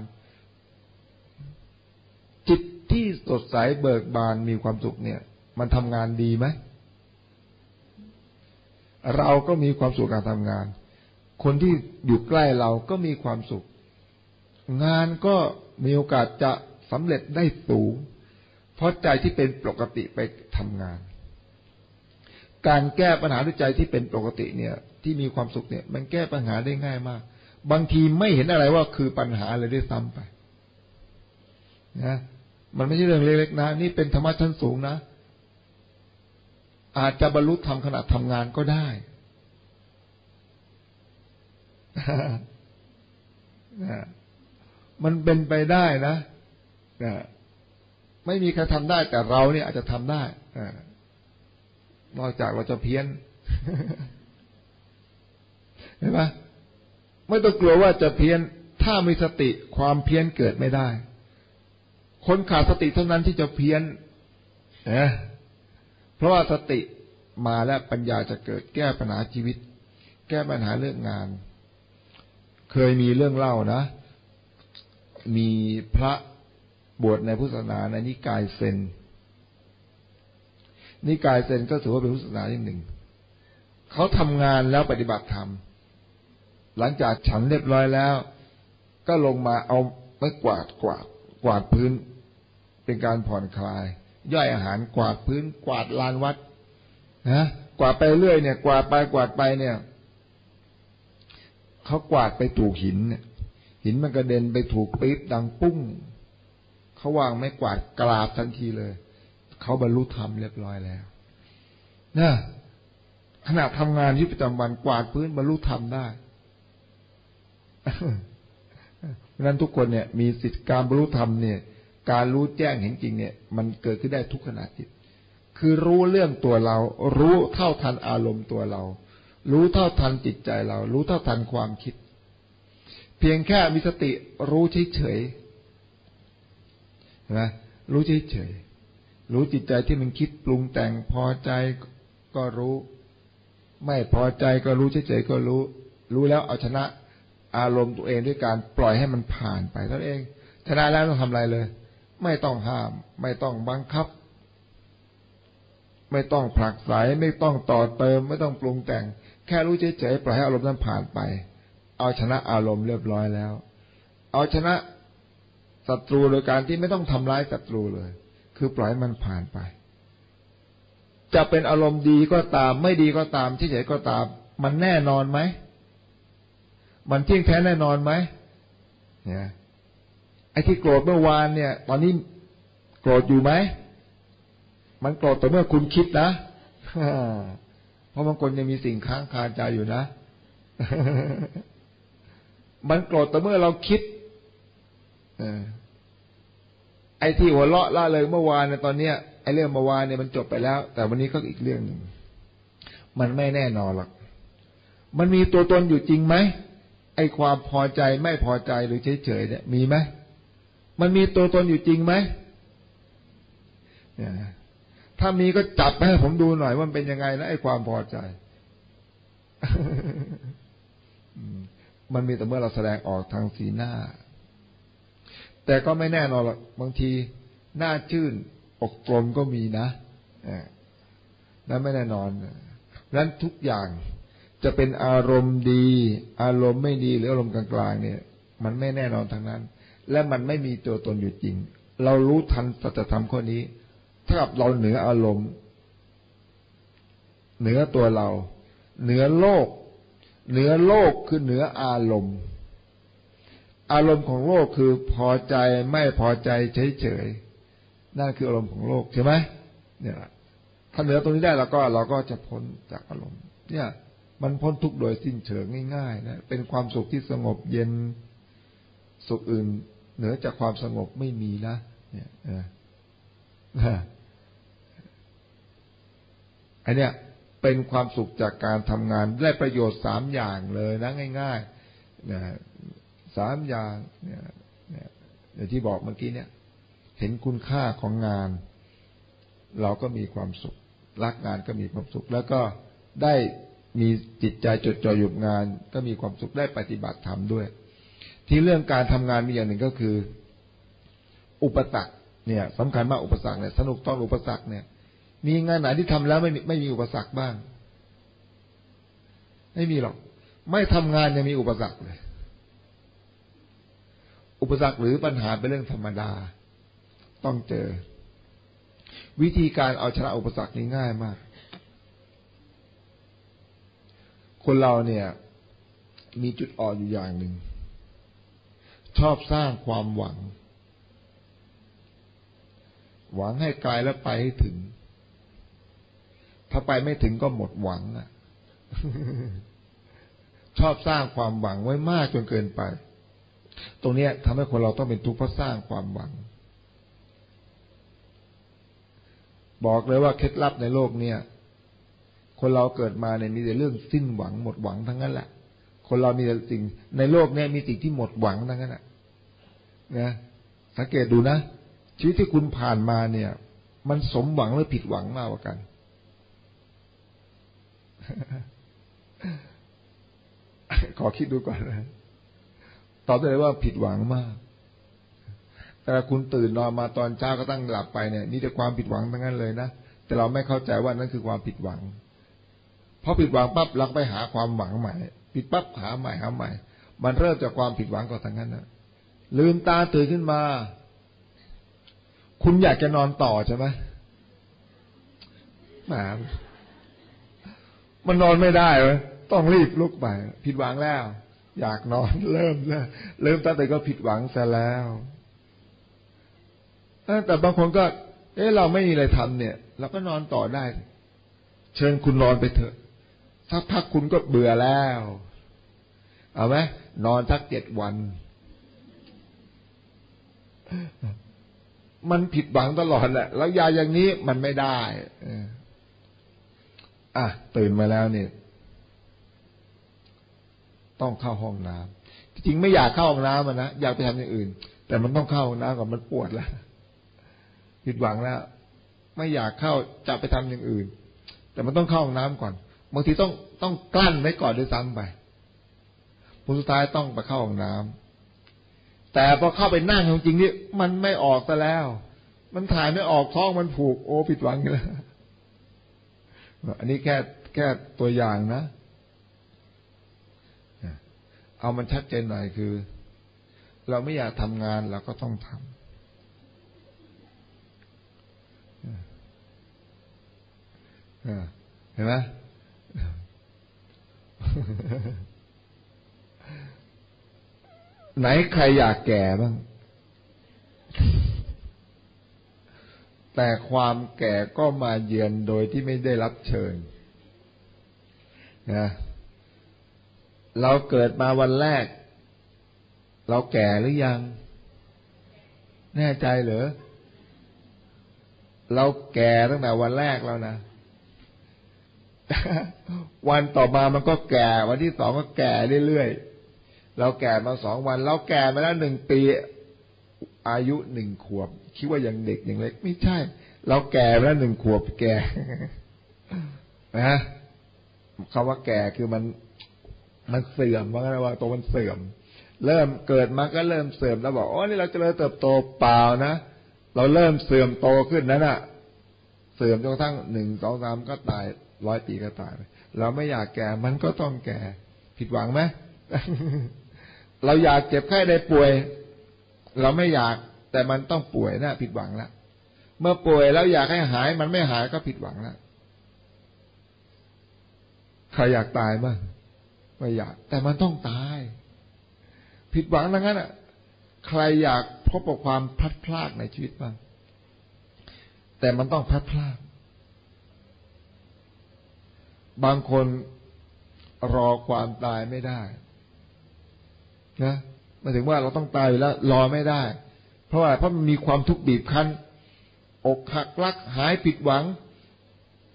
จิตที่สดใสเบิกบานมีความสุขเนี่ย มันทำงานดีไหม เราก็มีความสุขการทำงาน คนที่อยู่ใกล้เราก็มีความสุข งานก็มีโอกาสจะสำเร็จได้สูง เพราะใจที่เป็นปกติไปทำงาน การแก้ปัญหาด้วยใจที่เป็นปกติเนี่ย ที่มีความสุขเนี่ย มันแก้ปัญหาได้ง่ายมาก บางทีไม่เห็นอะไรว่าคือปัญหาเลยด้วยซ้ำไป นะ มันไม่ใช่เรื่องเล็กๆนะ นี่เป็นธรรมะชั้นสูงนะ อาจจะบรรลุธรรมขณะทำงานก็ได้นะมันเป็นไปได้นะไม่มีใครทำได้แต่เราเนี่ยอาจจะทำได้นอกจากเราจะเพี้ยน เห็นไหมไม่ต้องกลัวว่าจะเพี้ยน ถ้ามีสติความเพี้ยนเกิดไม่ได้ คนขาดสติเท่านั้นที่จะเพี้ยนนะเพราะว่าสติมาแล้วปัญญาจะเกิดแก้ปัญหาชีวิต แก้ปัญหาเรื่องงาน เคยมีเรื่องเล่านะ มีพระบวชในพุทธศาสนาในนิกายเซนนิกายเซนก็ถือว่าเป็นพุทธศาสนาอย่างหนึ่ง เขาทำงานแล้วปฏิบัติธรรม หลังจากฉันเรียบร้อยแล้ว ก็ลงมาเอาไม้กวาดกวาดกวาดพื้น เป็นการผ่อนคลาย ย่อยอาหารกวาดพื้น กวาดลานวัดนะกวาดไปเรื่อยเนี่ย กวาดไปกวาดไปเนี่ยเขากวาดไปถูกหินเนี่ยหินมันกระเด็นไปถูกปี๊บดังปุ้งเขาวางไม่กวาดกราบทันทีเลยเขาบรรลุธรรมเรียบร้อยแล้วนะขณะทำงานที่ประจำวันกวาดพื้นบรรลุธรรมได้ เพราะนั้นทุกคนเนี่ยมีสิทธิการบรรลุธรรมเนี่ย การรู้แจ้งเห็นจริงเนี่ย มันเกิดขึ้นได้ทุกขณะจิต คือรู้เรื่องตัวเรา รู้เท่าทันอารมณ์ตัวเรา รู้เท่าทันจิตใจเรา รู้เท่าทันความคิด เพียงแค่มีสติรู้เฉยๆนะรู้เฉยๆรู้จิตใจที่มันคิดปรุงแต่งพอใจก็รู้ ไม่พอใจก็รู้เฉยๆก็รู้ รู้แล้วเอาชนะ อารมณ์ตัวเองด้วยการปล่อยให้มันผ่านไปนั่นเองชนะแล้วต้องทำอะไรเลย ไม่ต้องห้าม ไม่ต้องบังคับ ไม่ต้องผลักไสไม่ต้องต่อเติม ไม่ต้องปรุงแต่ง แค่รู้เฉยๆปล่อยให้อารมณ์นั้นผ่านไป เอาชนะอารมณ์เรียบร้อยแล้ว เอาชนะศัตรูโดยการที่ไม่ต้องทำร้ายศัตรูเลย คือปล่อยมันผ่านไป จะเป็นอารมณ์ดีก็ตาม ไม่ดีก็ตามเฉยๆก็ตาม มันแน่นอนไหม มันเที่ยงแท้แน่นอนไหมเนี่ยไอ้ที่โกรธเมื่อวานเนี่ย ตอนนี้โกรธอยู่ไหมมันโกรธแต่เมื่อคุณคิดนะเพราะบางคนยังมีสิ่งค้างคาใจอยู่นะ มันโกรธแต่เมื่อเราคิดไอ้ที่หัวเราะล่าเลยเมื่อวานเนี่ยตอนเนี้ยไอ้เรื่องเมื่อวานเนี่ยมันจบไปแล้ว แต่วันนี้ก็อีกเรื่องหนึ่งมันไม่แน่นอนหรอกมันมีตัวตนอยู่จริงไหม ไอ้ความพอใจไม่พอใจหรือเฉยๆเนี่ยมีไหมมันมีตัวตนอยู่จริงไหมถ้ามีก็จับให้ผมดูหน่อยว่ามันเป็นยังไงนะไอ้ความพอใจมันมีแต่เมื่อเราแสดงออกทางสีหน้า แต่ก็ไม่แน่นอนหรอกบางทีหน้าชื่นอกกลมก็มีนะนั่นไม่แน่นอนนั้นทุกอย่าง จะเป็นอารมณ์ดี อารมณ์ไม่ดีหรืออารมณ์กลางๆ เนี่ย มันไม่แน่นอนทั้งนั้น และมันไม่มีตัวตนอยู่จริง เรารู้ทันสัจธรรมข้อนี้ ถ้าเราเหนืออารมณ์ เหนือตัวเรา เหนือโลก เหนือโลกคือเหนืออารมณ์ อารมณ์ของโลกคือพอใจไม่พอใจเฉยๆนั่นคืออารมณ์ของโลกใช่ไหมเนี่ยถ้าเหนือตรงนี้ได้เราก็เราก็จะพ้นจากอารมณ์ เนี่ย มันพ้นทุกโดยสิ้นเชิงง่ายๆนะเป็นความสุขที่สงบเย็นสุขอื่น เหนือจากความสงบไม่มีนะเนี่ยอันเนี้ยเป็นความสุขจากการทำงานได้ประโยชน์สามอย่างเลยนะง่ายๆนะสามอย่างเนี่ยอย่างที่บอกเมื่อกี้เนี่ย เห็นคุณค่าของงาน เราก็มีความสุข รักงานก็มีความสุข แล้วก็ได้ มีจิตใจจดจ่ออยู่งาน ก็มีความสุขได้ปฏิบัติธรรมด้วย ที่เรื่องการทำงานมีอย่างหนึ่งก็คือ อุปสรรคเนี่ยสำคัญมากอุปสรรคเนี่ยสนุกต้องอุปสรรคเนี่ย มีงานไหนที่ทำแล้วไม่ไม่มีอุปสรรคบ้าง ไม่มีหรอก ไม่ทำงานยังมีอุปสรรคเลย อุปสรรคหรือปัญหาเป็นเรื่องธรรมดา ต้องเจอ วิธีการเอาชนะอุปสรรคนี้ง่ายมาก คนเราเนี่ย มีจุดอ่อนอยู่อย่างหนึ่ง ชอบสร้างความหวัง หวังให้ไกลแล้วไปให้ถึง ถ้าไปไม่ถึงก็หมดหวังอะ ชอบสร้างความหวังไว้มากจนเกินไป ตรงนี้ทำให้คนเราต้องเป็นทุกข์เพราะสร้างความหวัง บอกเลยว่าเคล็ดลับในโลกเนี่ย คนเราเกิดมาเนี่ยมีแต่เรื่องสิ้นหวังหมดหวังทั้งนั้นแหละ คนเรามีแต่สิ่งในโลกเนี่ยมีสิ่งที่หมดหวังทั้งนั้นแหละนะสังเกตดูนะ ชีวิตที่คุณผ่านมาเนี่ย มันสมหวังหรือผิดหวังมากกว่ากัน ขอคิดดูก่อนนะตอบได้เลยว่าผิดหวังมาก แต่คุณตื่นนอนมาตอนเช้าก็ตั้งหลับไปเนี่ยมีแต่ความผิดหวังทั้งนั้นเลยนะ แต่เราไม่เข้าใจว่านั่นคือความผิดหวัง พอผิดหวังปั๊บเราไปหาความหวังใหม่ ผิดปั๊บหาใหม่หาใหม่ มันเริ่มจากความผิดหวังก่อนทั้งนั้นนะลืมตาตื่นขึ้นมา คุณอยากจะนอนต่อใช่ไหมหมามันนอนไม่ได้เลยต้องรีบลุกไปผิดหวังแล้ว อยากนอนเริ่มแล้วเริ่มตั้งแต่ก็ผิดหวังซะแล้วแต่บางคนก็ เอ๊ะเราไม่มีอะไรทำเนี่ยเราก็นอนต่อได้ เชิญคุณนอนไปเถอะ สักพักคุณก็เบื่อแล้ว เอาไหมนอนสักเจ็ดวัน มันผิดหวังตลอดแหละ แล้วยาอย่างนี้มันไม่ได้อะตื่นมาแล้วเนี่ยต้องเข้าห้องน้ำจริงไม่อยากเข้าห้องน้ำนะอยากไปทำอย่างอื่น แต่มันต้องเข้าห้องน้ำก่อนมันปวดแล้วผิดหวังแล้ว ไม่อยากเข้าจะไปทำอย่างอื่น แต่มันต้องเข้าห้องน้ำก่อน บางทีต้องต้องกลั้นไว้ก่อนด้วยซ้ำไปผลสุดท้ายต้องไปเข้าห้องน้ำแต่พอเข้าไปนั่งจริงๆนี่มันไม่ออกซะแล้ว มันถ่ายไม่ออกท้องมันผูก โอ้ผิดหวังแล้ว อันนี้แค่แค่ตัวอย่างนะ เอามันชัดเจนหน่อยคือ เราไม่อยากทำงานเราก็ต้องทำเห็นไหม ไหนใครอยากแก่บ้าง แต่ความแก่ก็มาเยือนโดยที่ไม่ได้รับเชิญนะเราเกิดมาวันแรก เราแก่หรือยัง แน่ใจเหรอ เราแก่ตั้งแต่วันแรกแล้วนะ วันต่อมามันก็แก่ วันที่สองก็แก่เรื่อยๆเราแก่มาสองวัน เราแก่มาแล้วหนึ่งปี อายุหนึ่งขวบ คิดว่ายังเด็กยังเล็ก ไม่ใช่ เราแก่แล้วหนึ่งขวบแก่นะคำว่าแก่คือมันมันเสื่อมว่าไงว่าตัวมันเสื่อม เริ่มเกิดมาก็เริ่มเสื่อมแล้วบอกอ๋อนี่เราจะเริ่มเติบโตเปล่านะเราเริ่มเสื่อมโตขึ้นนั้นอะเสื่อมจนกระทั่งหนึ่งสองสามก็ตาย ร้อยปีก็ตายเราไม่อยากแก่มันก็ต้องแก่ ผิดหวังไหมเราอยากเจ็บไข้ได้ป่วย เราไม่อยากแต่มันต้องป่วยนะผิดหวังล้วเมื่อป่วยแล้วอยากให้หาย มันไม่หายก็ผิดหวังล้วใครอยากตายบ้างไม่อยาก แต่มันต้องตาย ผิดหวังดังนั้นอะ ใครอยากพบกับความพลัดพรากในชีวิตบ้างแต่มันต้องพลัดพราก บางคนรอความตายไม่ได้นะมาถึงว่าเราต้องตายอยู่แล้ว รอไม่ได้ เพราะว่าเพราะมันมีความทุกข์บีบคั้น อกหักรักหายผิดหวัง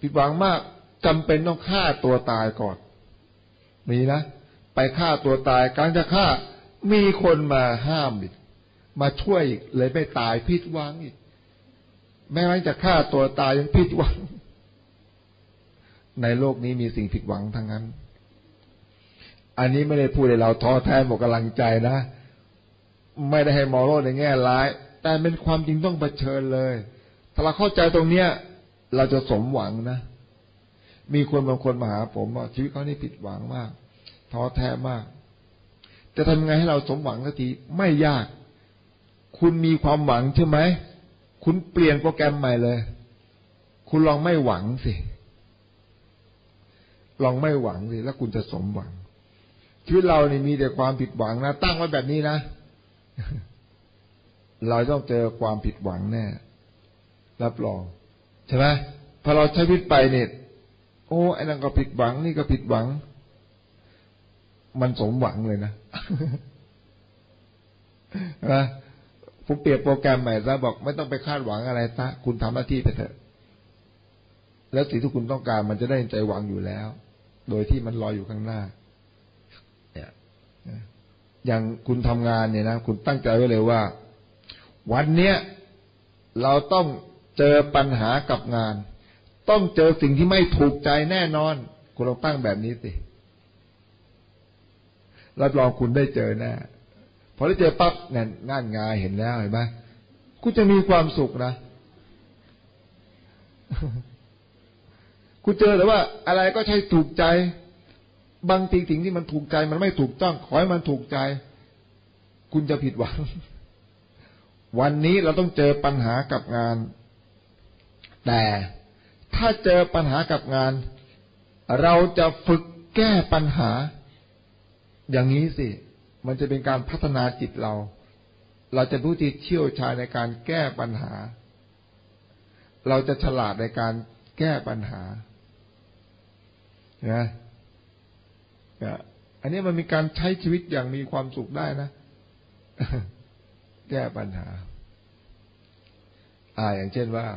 ผิดหวังมากจำเป็นต้องฆ่าตัวตายก่อน มีนะ ไปฆ่าตัวตายการจะฆ่ามีคนมาห้ามอีกมาช่วยอีกเลยไม่ตายผิดหวังอีกแม้ว่าจะฆ่าตัวตายยังผิดหวัง ในโลกนี้มีสิ่งผิดหวังทั้งนั้น อันนี้ไม่ได้พูดให้เราท้อแท้หมดกำลังใจนะ ไม่ได้ให้มองโลกในแง่ร้าย แต่เป็นความจริงต้องเผชิญเลย ถ้าเราเข้าใจตรงเนี้ย เราจะสมหวังนะ มีคนบางคนมาหาผมว่าชีวิตเขานี่ผิดหวังมากท้อแท้มาก จะทำไงให้เราสมหวังสักทีไม่ยาก คุณมีความหวังใช่ไหม คุณเปลี่ยนโปรแกรมใหม่เลย คุณลองไม่หวังสิ ลองไม่หวังสิแล้วคุณจะสมหวัง ชีวิตเราเนี่มีแต่ความผิดหวังนะ ตั้งไว้แบบนี้นะ เราต้องเจอความผิดหวังแน่ รับรอง ใช่ไหมพอเราใช้ชีวิตไปเนี่ยโอ้ไอ้นั่นก็ผิดหวัง นี่ก็ผิดหวัง มันสมหวังเลยนะนะผมเปลี่ยนโปรแกรมใหม่ซะบอกไม่ต้องไปคาดหวังอะไรซะคุณทำหน้าที่ไปเถอะ แล้วสิ่งที่คุณต้องการมันจะได้ใจหวังอยู่แล้ว โดยที่มันรออยู่ข้างหน้า เนี่ยอย่างคุณทำงานเนี่ยนะคุณตั้งใจไว้เลยว่า วันเนี้ยเราต้องเจอปัญหากับงาน ต้องเจอสิ่งที่ไม่ถูกใจแน่นอน คุณลองตั้งแบบนี้สิรับรองคุณได้เจอแน่พอได้เจอปั๊บงานงานงานเห็นแล้วเห็นไหมคุณจะมีความสุขนะ คุณเจอแต่ว่าอะไรก็ใช่ถูกใจ บางทีสิ่งที่มันถูกใจมันไม่ถูกต้อง ขอให้มันถูกใจ คุณจะผิดหวัง วันนี้เราต้องเจอปัญหากับงาน แต่ถ้าเจอปัญหากับงาน เราจะฝึกแก้ปัญหา อย่างนี้สิ มันจะเป็นการพัฒนาจิตเรา เราจะรู้ที่เชี่ยวชาญในการแก้ปัญหา เราจะฉลาดในการแก้ปัญหา นะอันนี้มันมีการใช้ชีวิตอย่างมีความสุขได้นะ แก้ปัญหา อ่าอย่างเช่นว่า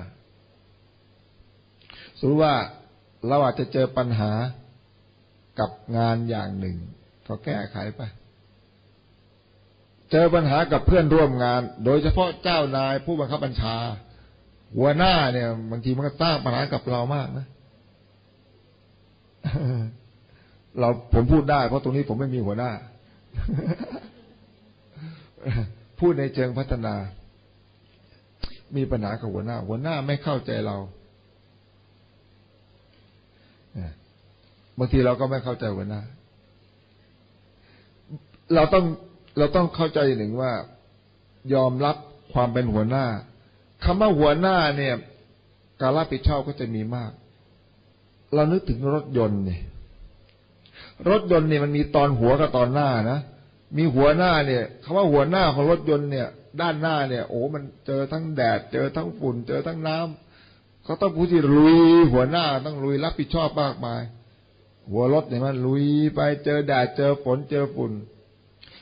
สมมติว่าเราอาจจะเจอปัญหากับงานอย่างหนึ่งก็แก้ไขไป เจอปัญหากับเพื่อนร่วมงาน โดยเฉพาะเจ้านายผู้บังคับบัญชา หัวหน้าเนี่ย บางทีมันก็สร้างปัญหากับเรามากนะ เราผมพูดได้ เพราะตรงนี้ผมไม่มีหัวหน้า พูดในเชิงพัฒนา มีปัญหากับหัวหน้า หัวหน้าไม่เข้าใจเราบางทีเราก็ไม่เข้าใจหัวหน้า เราต้องเราต้องเข้าใจหนึ่งว่า ยอมรับความเป็นหัวหน้าคำว่าหัวหน้าเนี่ย การรับผิดชอบก็จะมีมาก เรานึกถึงรถยนต์เนี่ยรถยนต์เนี่ยมันมีตอนหัวกับตอนหน้านะมีหัวหน้าเนี่ยคำว่าหัวหน้าของรถยนต์เนี่ย ด้านหน้าเนี่ย โอ้มันเจอทั้งแดด เจอทั้งฝุ่น เจอทั้งน้ำเขาต้องผู้ที่ลุยหัวหน้าต้องลุยรับผิดชอบมากมาย หัวรถเนี่ยมันลุยไปเจอแดดเจอฝนเจอฝุ่น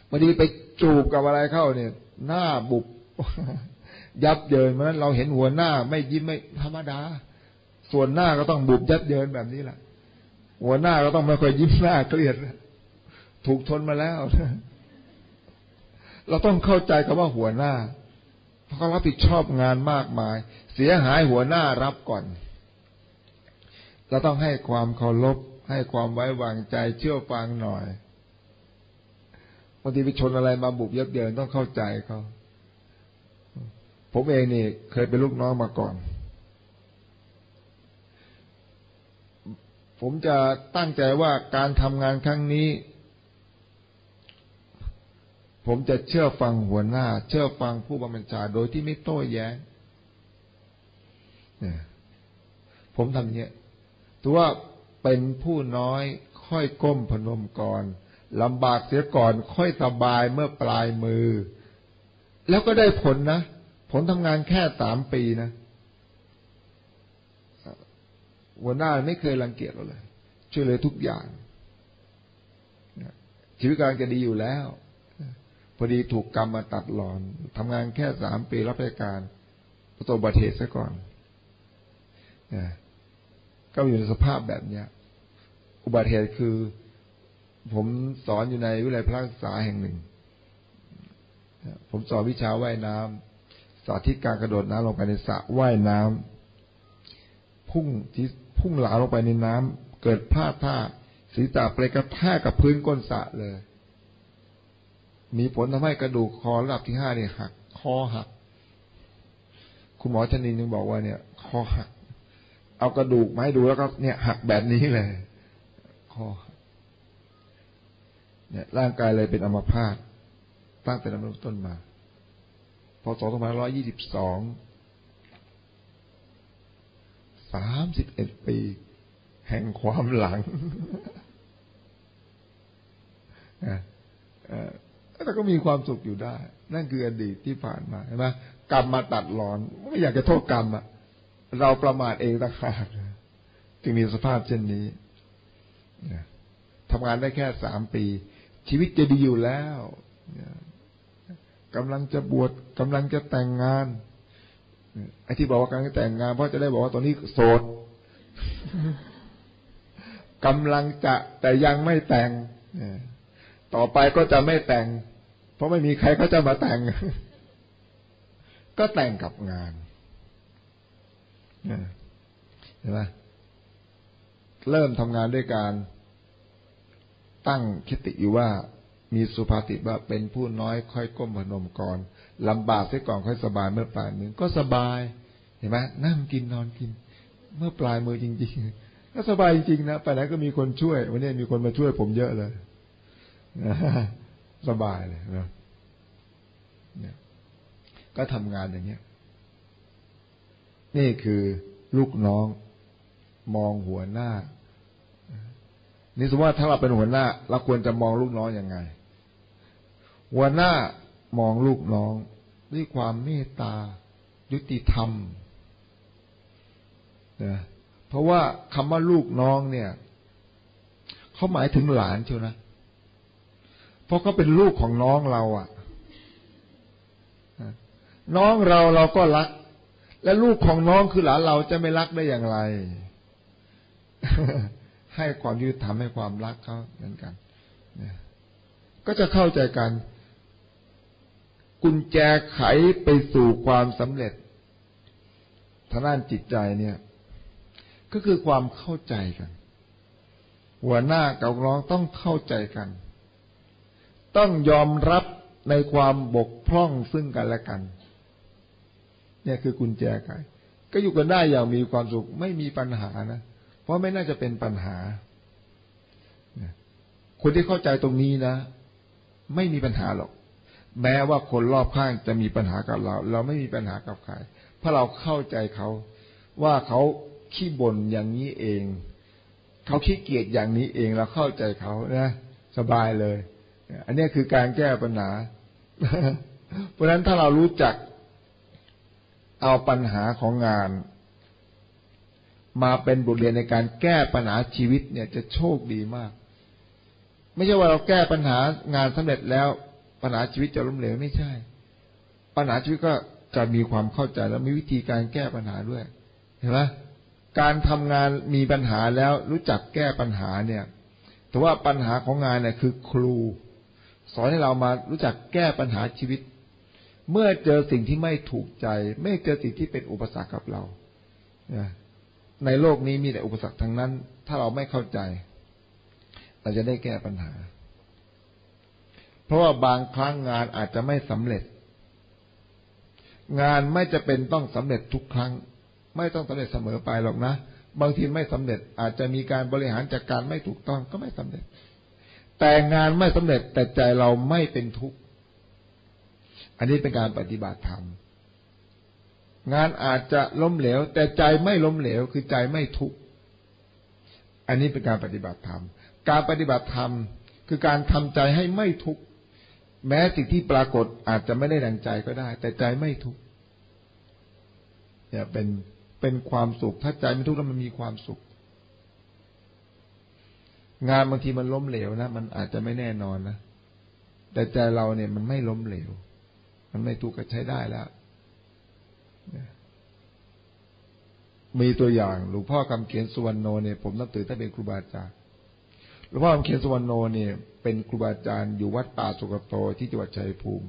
บางทีไปจูบกับอะไรเข้าเนี่ย หน้าบุบยับเยินเพราะนั้นเราเห็นหัวหน้าไม่ยิ้มไม่ธรรมดา ส่วนหน้าก็ต้องบุบยับเยินแบบนี้แหละหัวหน้าก็ต้องไม่ค่อยยิ้มหน้าเครียดถูกทนมาแล้ว เราต้องเข้าใจคำว่าหัวหน้าเพราะเขารับผิดชอบงานมากมาย เสียหายหัวหน้ารับก่อนเราต้องให้ความเคารพให้ความไว้วางใจเชื่อฟังหน่อยบางทีไปชนอะไรมาบุบย็บเยินต้องเข้าใจเขาผมเองนี่เคยเป็นลูกน้องมาก่อน ผมจะตั้งใจว่าการทำงานครั้งนี้ ผมจะเชื่อฟังหัวหน้า เชื่อฟังผู้บัญชาโดยที่ไม่โต้แย้งผมทำเนี้ยถือว่าเป็นผู้น้อยค่อยก้มพนมก่อนลำบากเสียก่อนค่อยสบายเมื่อปลายมือ แล้วก็ได้ผลนะผลทำงานแค่สามปีนะ หัวหน้าไม่เคยรังเกียจเราเลย ช่วยเลยทุกอย่างชีวิตการจะดีอยู่แล้ว พอดีถูกกรรมมาตัดหลอนทำงานแค่สามปีรับราชการประสบบัติเหตุซะก่อนก็อยู่ในสภาพแบบเนี้ย อุบัติเหตุคือ ผมสอนอยู่ในวิทยาลัยพระศึกษาแห่งหนึ่ง ผมสอนวิชาว่ายน้ำสาธิตการกระโดดน้ำลงไปในสระว่ายน้ำพุ่งที่ พุ่งหลาลงไปในน้ำเกิดพลาดท่าศีรษะไปกระแทกกับพื้นก้นสระเลย มีผลทำให้กระดูกคอระดับที่ห้าเนี่ยหัก คอหัก คุณหมอชนินยังบอกว่าเนี่ย คอหัก เอากระดูกมาให้ดูแล้วก็เนี่ย หักแบบนี้เลย คอเนี่ย ร่างกายเลยเป็นอัมพาตตั้งแต่นั้นต้นมาพศ2522 สามสิบเอ็ดปี แห่งความหลังแต่ก็มีความสุขอยู่ได้ นั่นคืออดีตที่ผ่านมาใช่ไหมกรรมมาตัดหลอน ไม่อยากจะโทษกรรมอะเราประมาทเองต่างหากจึงมีสภาพเช่นนี้ทำงานได้แค่สามปี ชีวิตจะดีอยู่แล้วกำลังจะบวชกำลังจะแต่งงาน ไอ้ที่บอกว่ากำลังจะแต่งงานเพราะจะได้บอกว่าตอนนี้โสดกำลังจะแต่ยังไม่แต่งต่อไปก็จะไม่แต่งราะไม่มีใครเขาจะมาแต่ง ก็แต่งกับงานเห็นไหมเริ่มทำงานด้วยการ ตั้งคิติอยู่ว่ามีสุภาษิตว่าเป็นผู้น้อยค่อยก้มพนมก่อน ลำบากเสียก่อนค่อยสบายเมื่อปลายมือก็สบายเห็นไหมนั่งกินนอนกิน เมื่อปลายมือจริงๆก็สบายจริงๆนะไปไหนก็มีคนช่วย วันนี้มีคนมาช่วยผมเยอะเลยสบายเลยนะเนี่ยก็ทำงานอย่างเนี้ย นี่คือลูกน้องมองหัวหน้า นี่สมมติว่าถ้าเราเป็นหัวหน้าเราควรจะมองลูกน้องอยังไง หัวหน้า มองลูกน้อง ด้วยความเมตตา ยุติธรรมนะเพราะว่าคำว่าลูกน้องเนี่ยเขาหมายถึงหลานเชียวนะราะเขาเป็นลูกของน้องเราอะน้องเราเราก็รัก และลูกของน้องคือหลานเราจะไม่รักได้อย่างไร ให้ความยุติธรรมให้ความรักเขาเหมือนกันก็จะเข้าใจกัน กุญแจไขไปสู่ความสำเร็จทางด้านจิตใจเนี่ย ก็คือความเข้าใจกัน หัวหน้ากับน้องต้องเข้าใจกัน ต้องยอมรับในความบกพร่องซึ่งกันและกัน เนี่ยคือกุญแจไขก็อยู่กันได้อย่างมีความสุขไม่มีปัญหานะ เพราะไม่น่าจะเป็นปัญหา คนที่เข้าใจตรงนี้นะ ไม่มีปัญหาหรอก แม้ว่าคนรอบข้างจะมีปัญหากับเรา เราไม่มีปัญหากับใครเพราะเราเข้าใจเขาว่าเขาขี้บ่นอย่างนี้เอง เขาขี้เกียจอย่างนี้เองเราเข้าใจเขานะสบายเลย อันนี้คือการแก้ปัญหา เพราะฉะนั้นถ้าเรารู้จักเอาปัญหาของงาน มาเป็นบทเรียนในการแก้ปัญหาชีวิตเนี่ยจะโชคดีมาก ไม่ใช่ว่าเราแก้ปัญหางานสำเร็จแล้ว ปัญหาชีวิตจะล้มเหลวไม่ใช่ ปัญหาชีวิตก็จะมีความเข้าใจแล้วมีวิธีการแก้ปัญหาด้วย เห็นไหมการทำงานมีปัญหาแล้วรู้จักแก้ปัญหาเนี่ย แต่ว่าปัญหาของงานเนี่ยคือครู สอนให้เรามารู้จักแก้ปัญหาชีวิต เมื่อเจอสิ่งที่ไม่ถูกใจ ไม่เจอสิ่งที่เป็นอุปสรรคกับเราในโลกนี้มีแต่อุปสรรคทั้งนั้น ถ้าเราไม่เข้าใจ เราจะได้แก้ปัญหา ราะว่าบางครั้งงานอาจจะไม่สำเร็จ งานไม่จะเป็นต้องสำเร็จทุกครั้ง ไม่ต้องสำเร็จเสมอไปหรอกนะ บางทีไม่สำเร็จอาจจะมีการบริหารจัดกการไม่ถูกต้องก็ไม่สำเร็จ แต่งานไม่สำเร็จแต่ใจเราไม่เป็นทุกข์ อันนี้เป็นการปฏิบัติธรรมงานอาจจะล้มเหลว แต่ใจไม่ล้มเหลวคือใจไม่ทุกข์ อันนี้เป็นการปฏิบัติธรรม การปฏิบัติธรรมคือการทำใจให้ไม่ทุกข์ แม้สิ่งที่ปรากฏอาจจะไม่ได้ดังใจก็ได้ แต่ใจไม่ทุกข์เนี่ยเป็นเป็นความสุข ถ้าใจไม่ทุกข์แล้วมันมีความสุข งานบางทีมันล้มเหลวนะมันอาจจะไม่แน่นอนนะแต่ใจเราเนี่ยมันไม่ล้มเหลว มันไม่ถูกก็ใช้ได้แล้วมีตัวอย่างหลวงพ่อคำเขียนสุวรรณโนเนี่ยผมนับถือท่านเป็นครูบาอาจารย์ หลวงพ่อคำเขียนสุวรรณโนเนี่ย เป็นครูบาอาจารย์อยู่วัดป่าสุกโตที่จังหวัดชัยภูมิ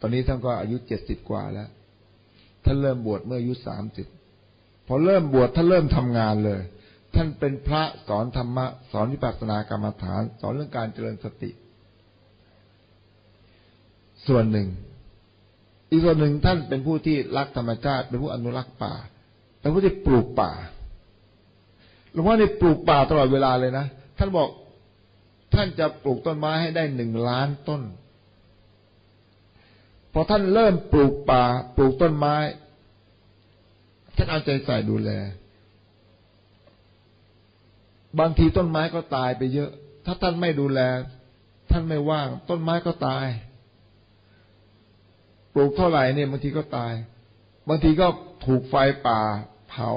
ตอนนี้ท่านก็อายุเจ็ดสิบกว่าแล้ว ท่านเริ่มบวชเมื่ออายุสามสิบพอเริ่มบวชท่านเริ่มทำงานเลย ท่านเป็นพระสอนธรรมะ สอนวิปัสสนากรรมฐาน สอนเรื่องการเจริญสติ ส่วนหนึ่ง อีกส่วนหนึ่งท่านเป็นผู้ที่รักธรรมชาติเป็นผู้อนุรักษ์ป่าเป็นผู้ที่ปลูกป่า หลวงพ่อนี่ปลูกป่าตลอดเวลาเลยนะท่านบอกท่านจะปลูกต้นไม้ให้ได้หนึ่งล้านต้น พอท่านเริ่มปลูกป่า ปลูกต้นไม้ ท่านเอาใจใส่ดูแล บางทีต้นไม้ก็ตายไปเยอะ ถ้าท่านไม่ดูแล ท่านไม่ว่าง ต้นไม้ก็ตาย ปลูกเท่าไหร่เนี่ยบางทีก็ตาย บางทีก็ถูกไฟป่า เผา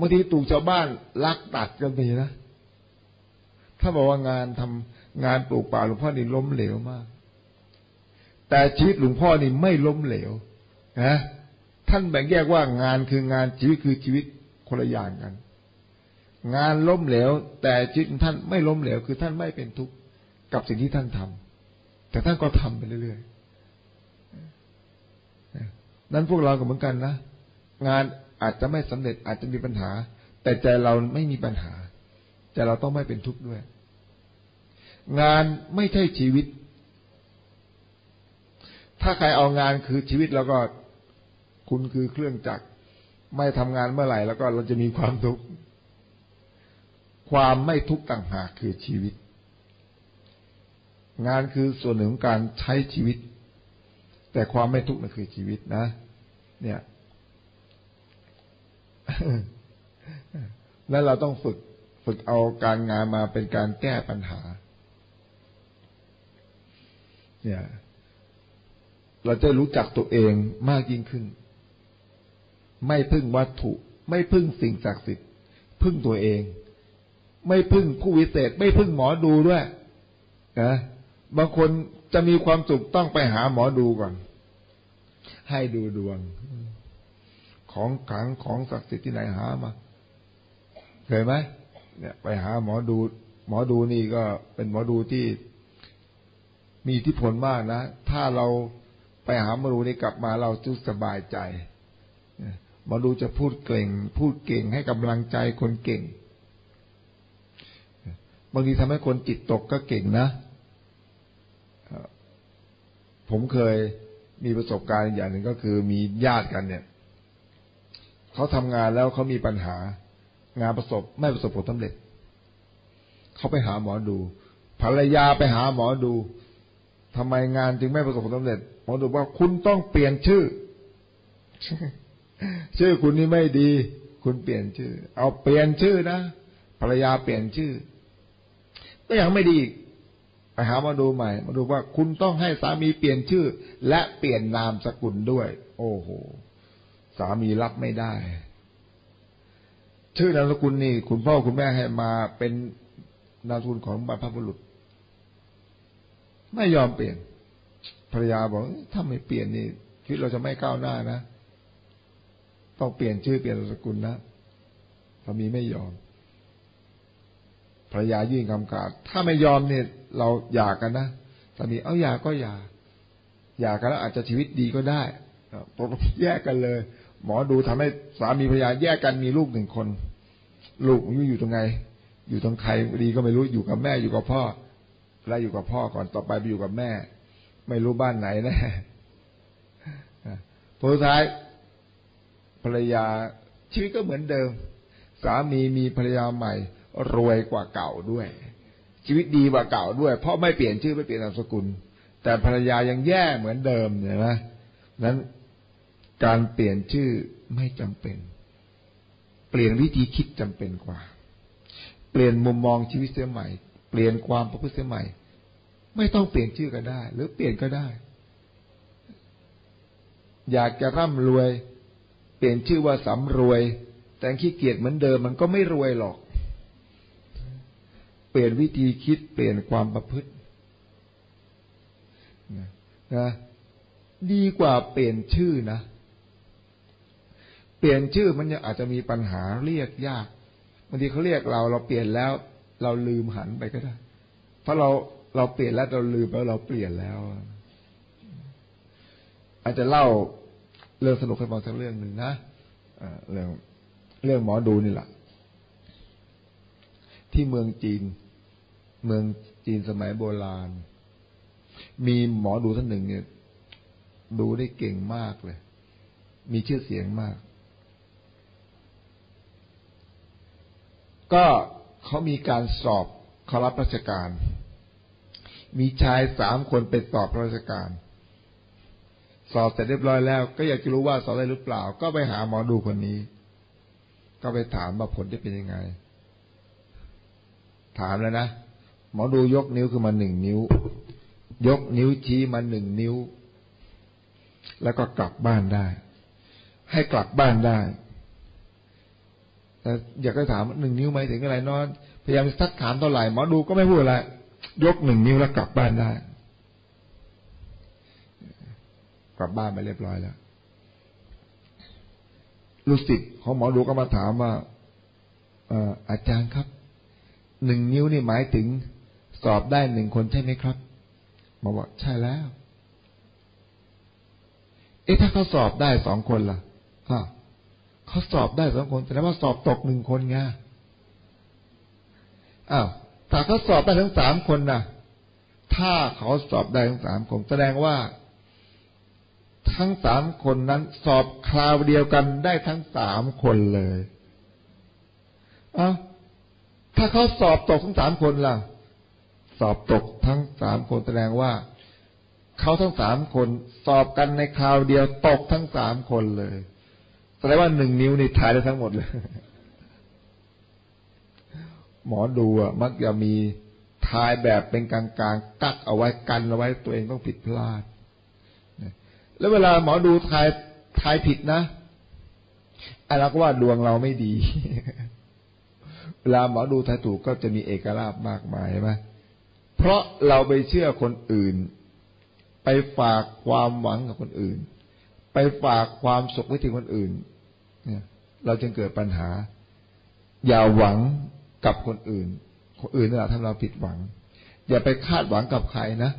บางทีถูกชาวบ้านลักตัดกันไปนะถ้าบอกว่างานทำงานปลูกป่าหลวงพ่อนี่ล้มเหลวมาก แต่ชีวิตหลวงพ่อนี่ไม่ล้มเหลวนะท่านแบ่งแยกว่างานคืองานชีวิตคือชีวิตคนละอย่างกัน งานล้มเหลว แต่ชีวิตท่านไม่ล้มเหลว คือท่านไม่เป็นทุกข์กับสิ่งที่ท่านทำแต่ท่านก็ทำไปเรื่อยๆนั้นพวกเราก็เหมือนกันนะงาน อาจจะไม่สำเร็จอาจจะมีปัญหา แต่ใจเราไม่มีปัญหาใจเราต้องไม่เป็นทุกข์ด้วย งานไม่ใช่ชีวิต ถ้าใครเอางานคือชีวิตแล้วก็คุณคือเครื่องจักรไม่ทำงานเมื่อไหร่แล้วก็เราจะมีความทุกข์ความไม่ทุกข์ต่างหากคือชีวิต งานคือส่วนหนึ่งของการใช้ชีวิต แต่ความไม่ทุกข์นั่นคือชีวิตนะ เนี่ย แล้วเราต้องฝึกฝึกเอาการงานมาเป็นการแก้ปัญหา เนี่ย เราจะรู้จักตัวเองมากยิ่งขึ้น ไม่พึ่งวัตถุ ไม่พึ่งสิ่งศักดิ์สิทธิ์ พึ่งตัวเอง ไม่พึ่งผู้วิเศษ ไม่พึ่งหมอดูด้วยนะบางคนจะมีความสุขต้องไปหาหมอดูก่อน ให้ดูดวง ของขังของศักดิ์สิทธิ์ที่ไหนหามาเคยไหมเนี่ย ไปหาหมอดู หมอดูนี่ก็เป็นหมอดูที่มีอิทธิพลมากนะ ถ้าเราไปหาหมอดูนี่กลับมาเราจะสบายใจหมอดูจะพูดเก่ง พูดเก่งให้กำลังใจคนเก่งบางทีทำให้คนจิตตกก็เก่งนะ ผมเคยมีประสบการณ์อย่างหนึ่งก็คือมีญาติกันเนี่ย เขาทำงานแล้วเขามีปัญหางานประสบไม่ประสบผลสำเร็จ เขาไปหาหมอดู ภรรยาไปหาหมอดูทำไมงานจึงไม่ประสบผลสำเร็จ หมอดูว่าคุณต้องเปลี่ยนชื่อ ชื่อคุณนี่ไม่ดี คุณเปลี่ยนชื่อ เอาเปลี่ยนชื่อนะภรรยาเปลี่ยนชื่อ ก็ยังไม่ดีไปหามาดูใหม่ มาดูว่าคุณต้องให้สามีเปลี่ยนชื่อ และเปลี่ยนนามสกุลด้วย โอ้โห สามีรับไม่ได้ ชื่อนามสกุลนี่ คุณพ่อคุณแม่ให้มาเป็นนามสกุลของบรรพบุรุษ ไม่ยอมเปลี่ยนภรรยาบอกถ้าไม่เปลี่ยนนี่ชีวิตเราจะไม่ก้าวหน้านะต้องเปลี่ยนชื่อเปลี่ยนนามสกุลนะสามีไม่ยอมภรรยายื่นคำขาดถ้าไม่ยอมเนี่ย เราหย่ากันนะสามีเอาหย่าก็หย่าหย่ากันแล้วอาจจะชีวิตดีก็ได้ตกแยกกันเลย หมอดูทำให้สามีภรรยาแยกกันมีลูกหนึ่งคน ลูกอยู่ตรงไง อยู่ตรงใครดีก็ไม่รู้อยู่กับแม่อยู่กับพ่อ แล้วอยู่กับพ่อก่อนต่อไปไปอยู่กับแม่ ไม่รู้บ้านไหนแน่ผลท้ายภรรยาชีวิตก็เหมือนเดิม สามีมีภรรยาใหม่ รวยกว่าเก่าด้วย ชีวิตดีกว่าเก่าด้วย เพราะไม่เปลี่ยนชื่อไม่เปลี่ยนนามสกุล แต่ภรรยายังแย่เหมือนเดิมเห็นไหมนั้น การเปลี่ยนชื่อไม่จำเป็น เปลี่ยนวิธีคิดจำเป็นกว่า เปลี่ยนมุมมองชีวิตเสียใหม่ เปลี่ยนความประพฤติเสียใหม่ ไม่ต้องเปลี่ยนชื่อก็ได้ หรือเปลี่ยนก็ได้ อยากจะร่ำรวย เปลี่ยนชื่อว่าสำรวย แต่ขี้เกียจเหมือนเดิมมันก็ไม่รวยหรอก เปลี่ยนวิธีคิด เปลี่ยนความประพฤตินะดีกว่าเปลี่ยนชื่อนะ เปลี่ยนชื่อมันยังอาจจะมีปัญหาเรียกยากบางทีเขาเรียกเราเราเปลี่ยนแล้ว เราลืมหันไปก็ได้ เพราะเราเราเปลี่ยนแล้วเราลืมแล้วเราเปลี่ยนแล้ว อาจจะเล่าเรื่องสนุกให้ฟังสักเรื่องหนึ่งนะเรื่องเรื่องหมอดูนี่แหละที่เมืองจีน เมืองจีนสมัยโบราณ มีหมอดูท่านหนึ่งเนี่ย ดูได้เก่งมากเลย มีชื่อเสียงมาก ก็เขามีการสอบเขารับราชการ มีชายสามคนเป็นสอบราชการ สอบเสร็จเรียบร้อยแล้ว ก็อยากจะรู้ว่าสอบได้หรือเปล่า ก็ไปหาหมอดูคนนี้ ก็ไปถามว่าผลจะเป็นยังไง ถามแล้วนะหมอดูยกนิ้วขึ้นมาหนึ่งนิ้ว ยกนิ้วชี้มาหนึ่งนิ้ว แล้วก็กลับบ้านได้ ให้กลับบ้านได้ แต่อยากจะถามหนึ่งนิ้วไหมถึงอะไรนอนพยายามสักถามเท่าไหร่หมอดูก็ไม่พูดอะไรยกหนึ่งนิ้วแล้วกลับบ้านได้ กลับบ้านไปเรียบร้อยแล้วลูกศิษย์ของหมอดูก็มาถามว่าอาจารย์ครับหนึ่งนิ้วนี่หมายถึงสอบได้หนึ่งคนใช่ไหมครับมาบอกใช่แล้ว เอ๊ะถ้าเขาสอบได้สองคนล่ะก็ เขาสอบได้สองคนแสดงว่าสอบตกหนึ่งคนไงอ้าวถ้าเขาสอบได้ทั้งสามคนนะถ้าเขาสอบได้ทั้งสามคนแสดงว่า ทั้งสามคนนั้น สอบคราวเดียวกันได้ทั้งสามคนเลยอ้าวถ้าเขาสอบตกทั้งสามคนล่ะ สอบตกทั้งสามคนแสดงว่าเขาทั้งสามคน สอบกันในคราวเดียวตกทั้งสามคนเลย แสดงว่าหนึ่งนิ้วนี่ถ่ายได้ทั้งหมดเลย หมอดูอะ มักจะมีทายแบบเป็นกลางๆกักเอาไว้กันเอาไว้ตัวเองต้องผิดพลาด แล้วเวลาหมอดูทายทายผิดนะไอ้เราก็ว่าดวงเราไม่ดี เวลาหมอดูทายถูกก็จะมีเอกราชมากมายใช่ไหมเพราะเราไปเชื่อคนอื่น ไปฝากความหวังกับคนอื่น ไปฝากความสุขไว้ที่คนอื่น เราจึงเกิดปัญหา อย่าหวังกับคนอื่น คนอื่นนี่แหละทำเราผิดหวัง อย่าไปคาดหวังกับใครนะ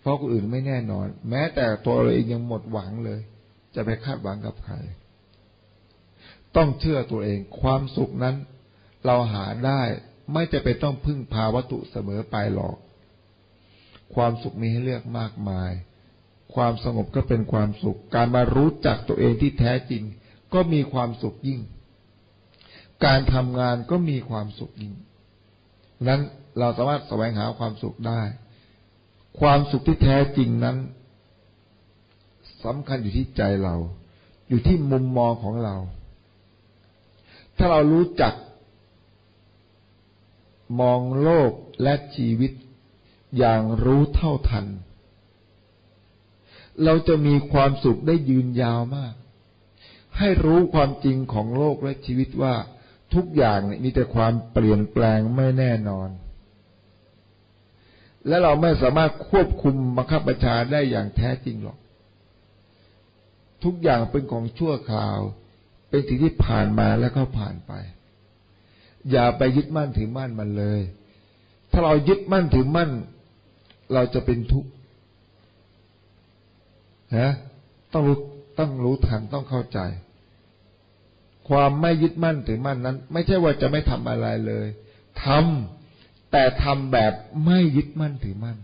เพราะคนอื่นไม่แน่นอน แม้แต่ตัวเราเองยังหมดหวังเลย จะไปคาดหวังกับใคร ต้องเชื่อตัวเอง ความสุขนั้น เราหาได้ไม่จะเป็นต้องพึ่งพาวัตถุเสมอไปหรอก ความสุขมีให้เลือกมากมาย ความสงบก็เป็นความสุข การมารู้จักตัวเองที่แท้จริง ก็มีความสุขยิ่ง การทำงานก็มีความสุขยิ่งนั้นเราสามารถแสวงหาความสุขได้ ความสุขที่แท้จริงนั้นสำคัญอยู่ที่ใจเรา อยู่ที่มุมมองของเรา ถ้าเรารู้จัก มองโลกและชีวิตอย่างรู้เท่าทัน เราจะมีความสุขได้ยืนยาวมาก ให้รู้ความจริงของโลกและชีวิตว่าทุกอย่างมีแต่ความเปลี่ยนแปลงไม่แน่นอน และเราไม่สามารถควบคุมบังคับบัญชาได้อย่างแท้จริงหรอก ทุกอย่างเป็นของชั่วคราว เป็นสิ่งที่ผ่านมาแล้วก็ผ่านไป อย่าไปยึดมั่นถือมั่นมันเลย ถ้าเรายึดมั่นถือมั่น เราจะเป็นทุกข์นะต้องรู้ต้องรู้ทันต้องเข้าใจ ความไม่ยึดมั่นถือมั่นนั้น ไม่ใช่ว่าจะไม่ทำอะไรเลยทำแต่ทำแบบไม่ยึดมั่นถือมั่น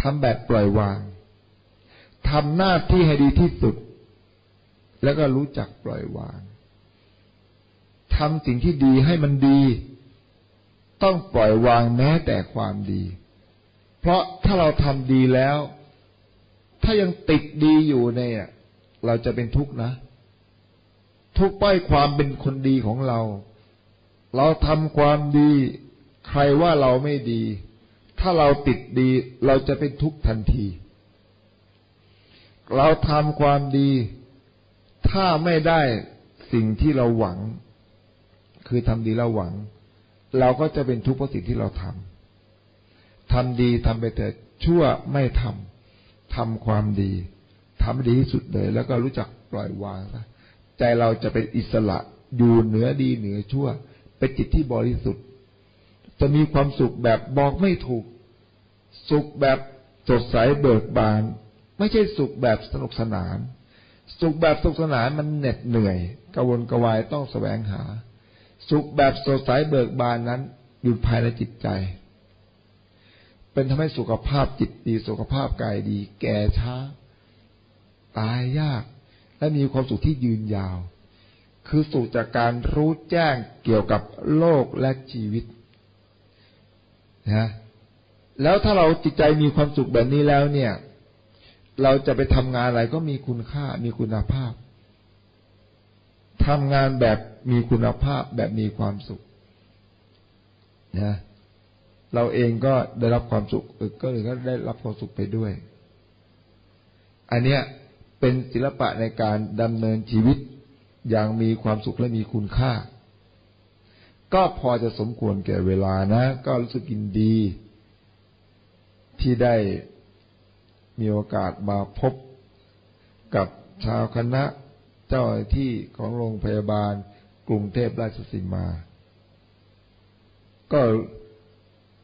ทำแบบปล่อยวางทำหน้าที่ให้ดีที่สุด แล้วก็รู้จักปล่อยวางทำสิ่งที่ดีให้มันดี ต้องปล่อยวางแม้แต่ความดี เพราะถ้าเราทำดีแล้ว ถ้ายังติดดีอยู่เนี่ย เราจะเป็นทุกข์นะ ทุกป้ายความเป็นคนดีของเรา เราทำความดี ใครว่าเราไม่ดี ถ้าเราติดดี เราจะเป็นทุกข์ทันที เราทำความดี ถ้าไม่ได้สิ่งที่เราหวัง คือทำดีแล้วหวัง เราก็จะเป็นทุกข์เพราะสิ่งที่เราทำทำดีทำไปเถิดชั่วไม่ทำทำความดีทำดีที่สุดเลย แล้วก็รู้จักปล่อยวางซะ ใจเราจะเป็นอิสระอยู่เหนือดีเหนือชั่ว เป็นจิตที่บริสุทธิ์ จะมีความสุขแบบบอกไม่ถูก สุขแบบสดใสเบิกบาน ไม่ใช่สุขแบบสนุกสนาน สุขแบบสนุกสนานมันเหน็ดเหนื่อยกวนกระวายต้องแสวงหา สุขแบบสดใสเบิกบานนั้น อยู่ภายในจิตใจ เป็นทำให้สุขภาพจิตดีสุขภาพกายดี แก่ช้า ตายยาก และมีความสุขที่ยืนยาว คือสุขจากการรู้แจ้งเกี่ยวกับโลกและชีวิตนะแล้วถ้าเราจิตใจมีความสุขแบบนี้แล้วเนี่ย เราจะไปทำงานอะไรก็มีคุณค่ามีคุณภาพทำงานแบบมีคุณภาพแบบมีความสุขนะเราเองก็ได้รับความสุขก็เลยก็ได้รับความสุขไปด้วย อันเนี้ย เป็นศิลปะในการดำเนินชีวิตอย่างมีความสุขและมีคุณค่า ก็พอจะสมควรแก่เวลานะ ก็รู้สึกยินดี ที่ได้มีโอกาสมาพบกับชาวคณะเจ้าหน้าที่ของโรงพยาบาลกรุงเทพราชสีมา ก็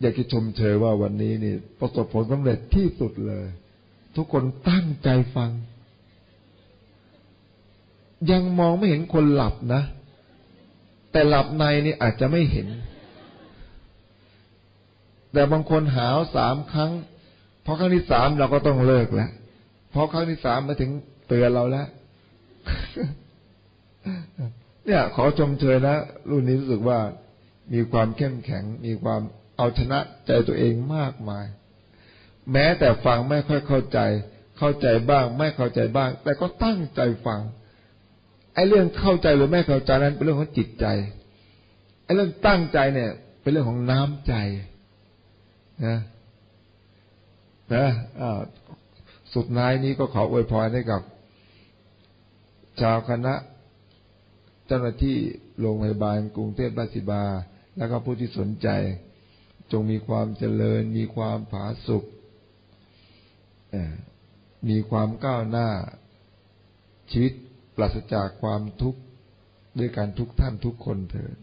อยากจะชมเชยว่าวันนี้นี่ประสบผลสำเร็จที่สุดเลย ทุกคนตั้งใจฟัง ยังมองไม่เห็นคนหลับนะ แต่หลับในนี่อาจจะไม่เห็น แต่บางคนหาวสามครั้งพอครั้งที่สามเราก็ต้องเลิกแล้วพอครั้งที่สามมาถึงเตือนเราแล้ว เนี่ย ขอชมเชยนะ รุ่นนี้รู้สึกว่ามีความเข้มแข็ง มีความเอาชนะใจตัวเองมากมาย แม้แต่ฟังไม่ค่อยเข้าใจ เข้าใจบ้าง ไม่เข้าใจบ้าง แต่ก็ตั้งใจฟัง ไอ้เรื่องเข้าใจหรือไม่เข้าใจนั้นเป็นเรื่องของจิตใจ ไอ้เรื่องตั้งใจเนี่ย เป็นเรื่องของน้ำใจนะนะสุดท้ายนี้ก็ขออวยพรให้กับ ชาวคณะ เจ้าหน้าที่โรงพยาบาลกรุงเทพราชบา แล้วก็ผู้ที่สนใจ จงมีความเจริญ มีความผาสุกมีความก้าวหน้าชีวิต ปราศจากความทุกข์ด้วยการทุกท่านทุกคนเถิด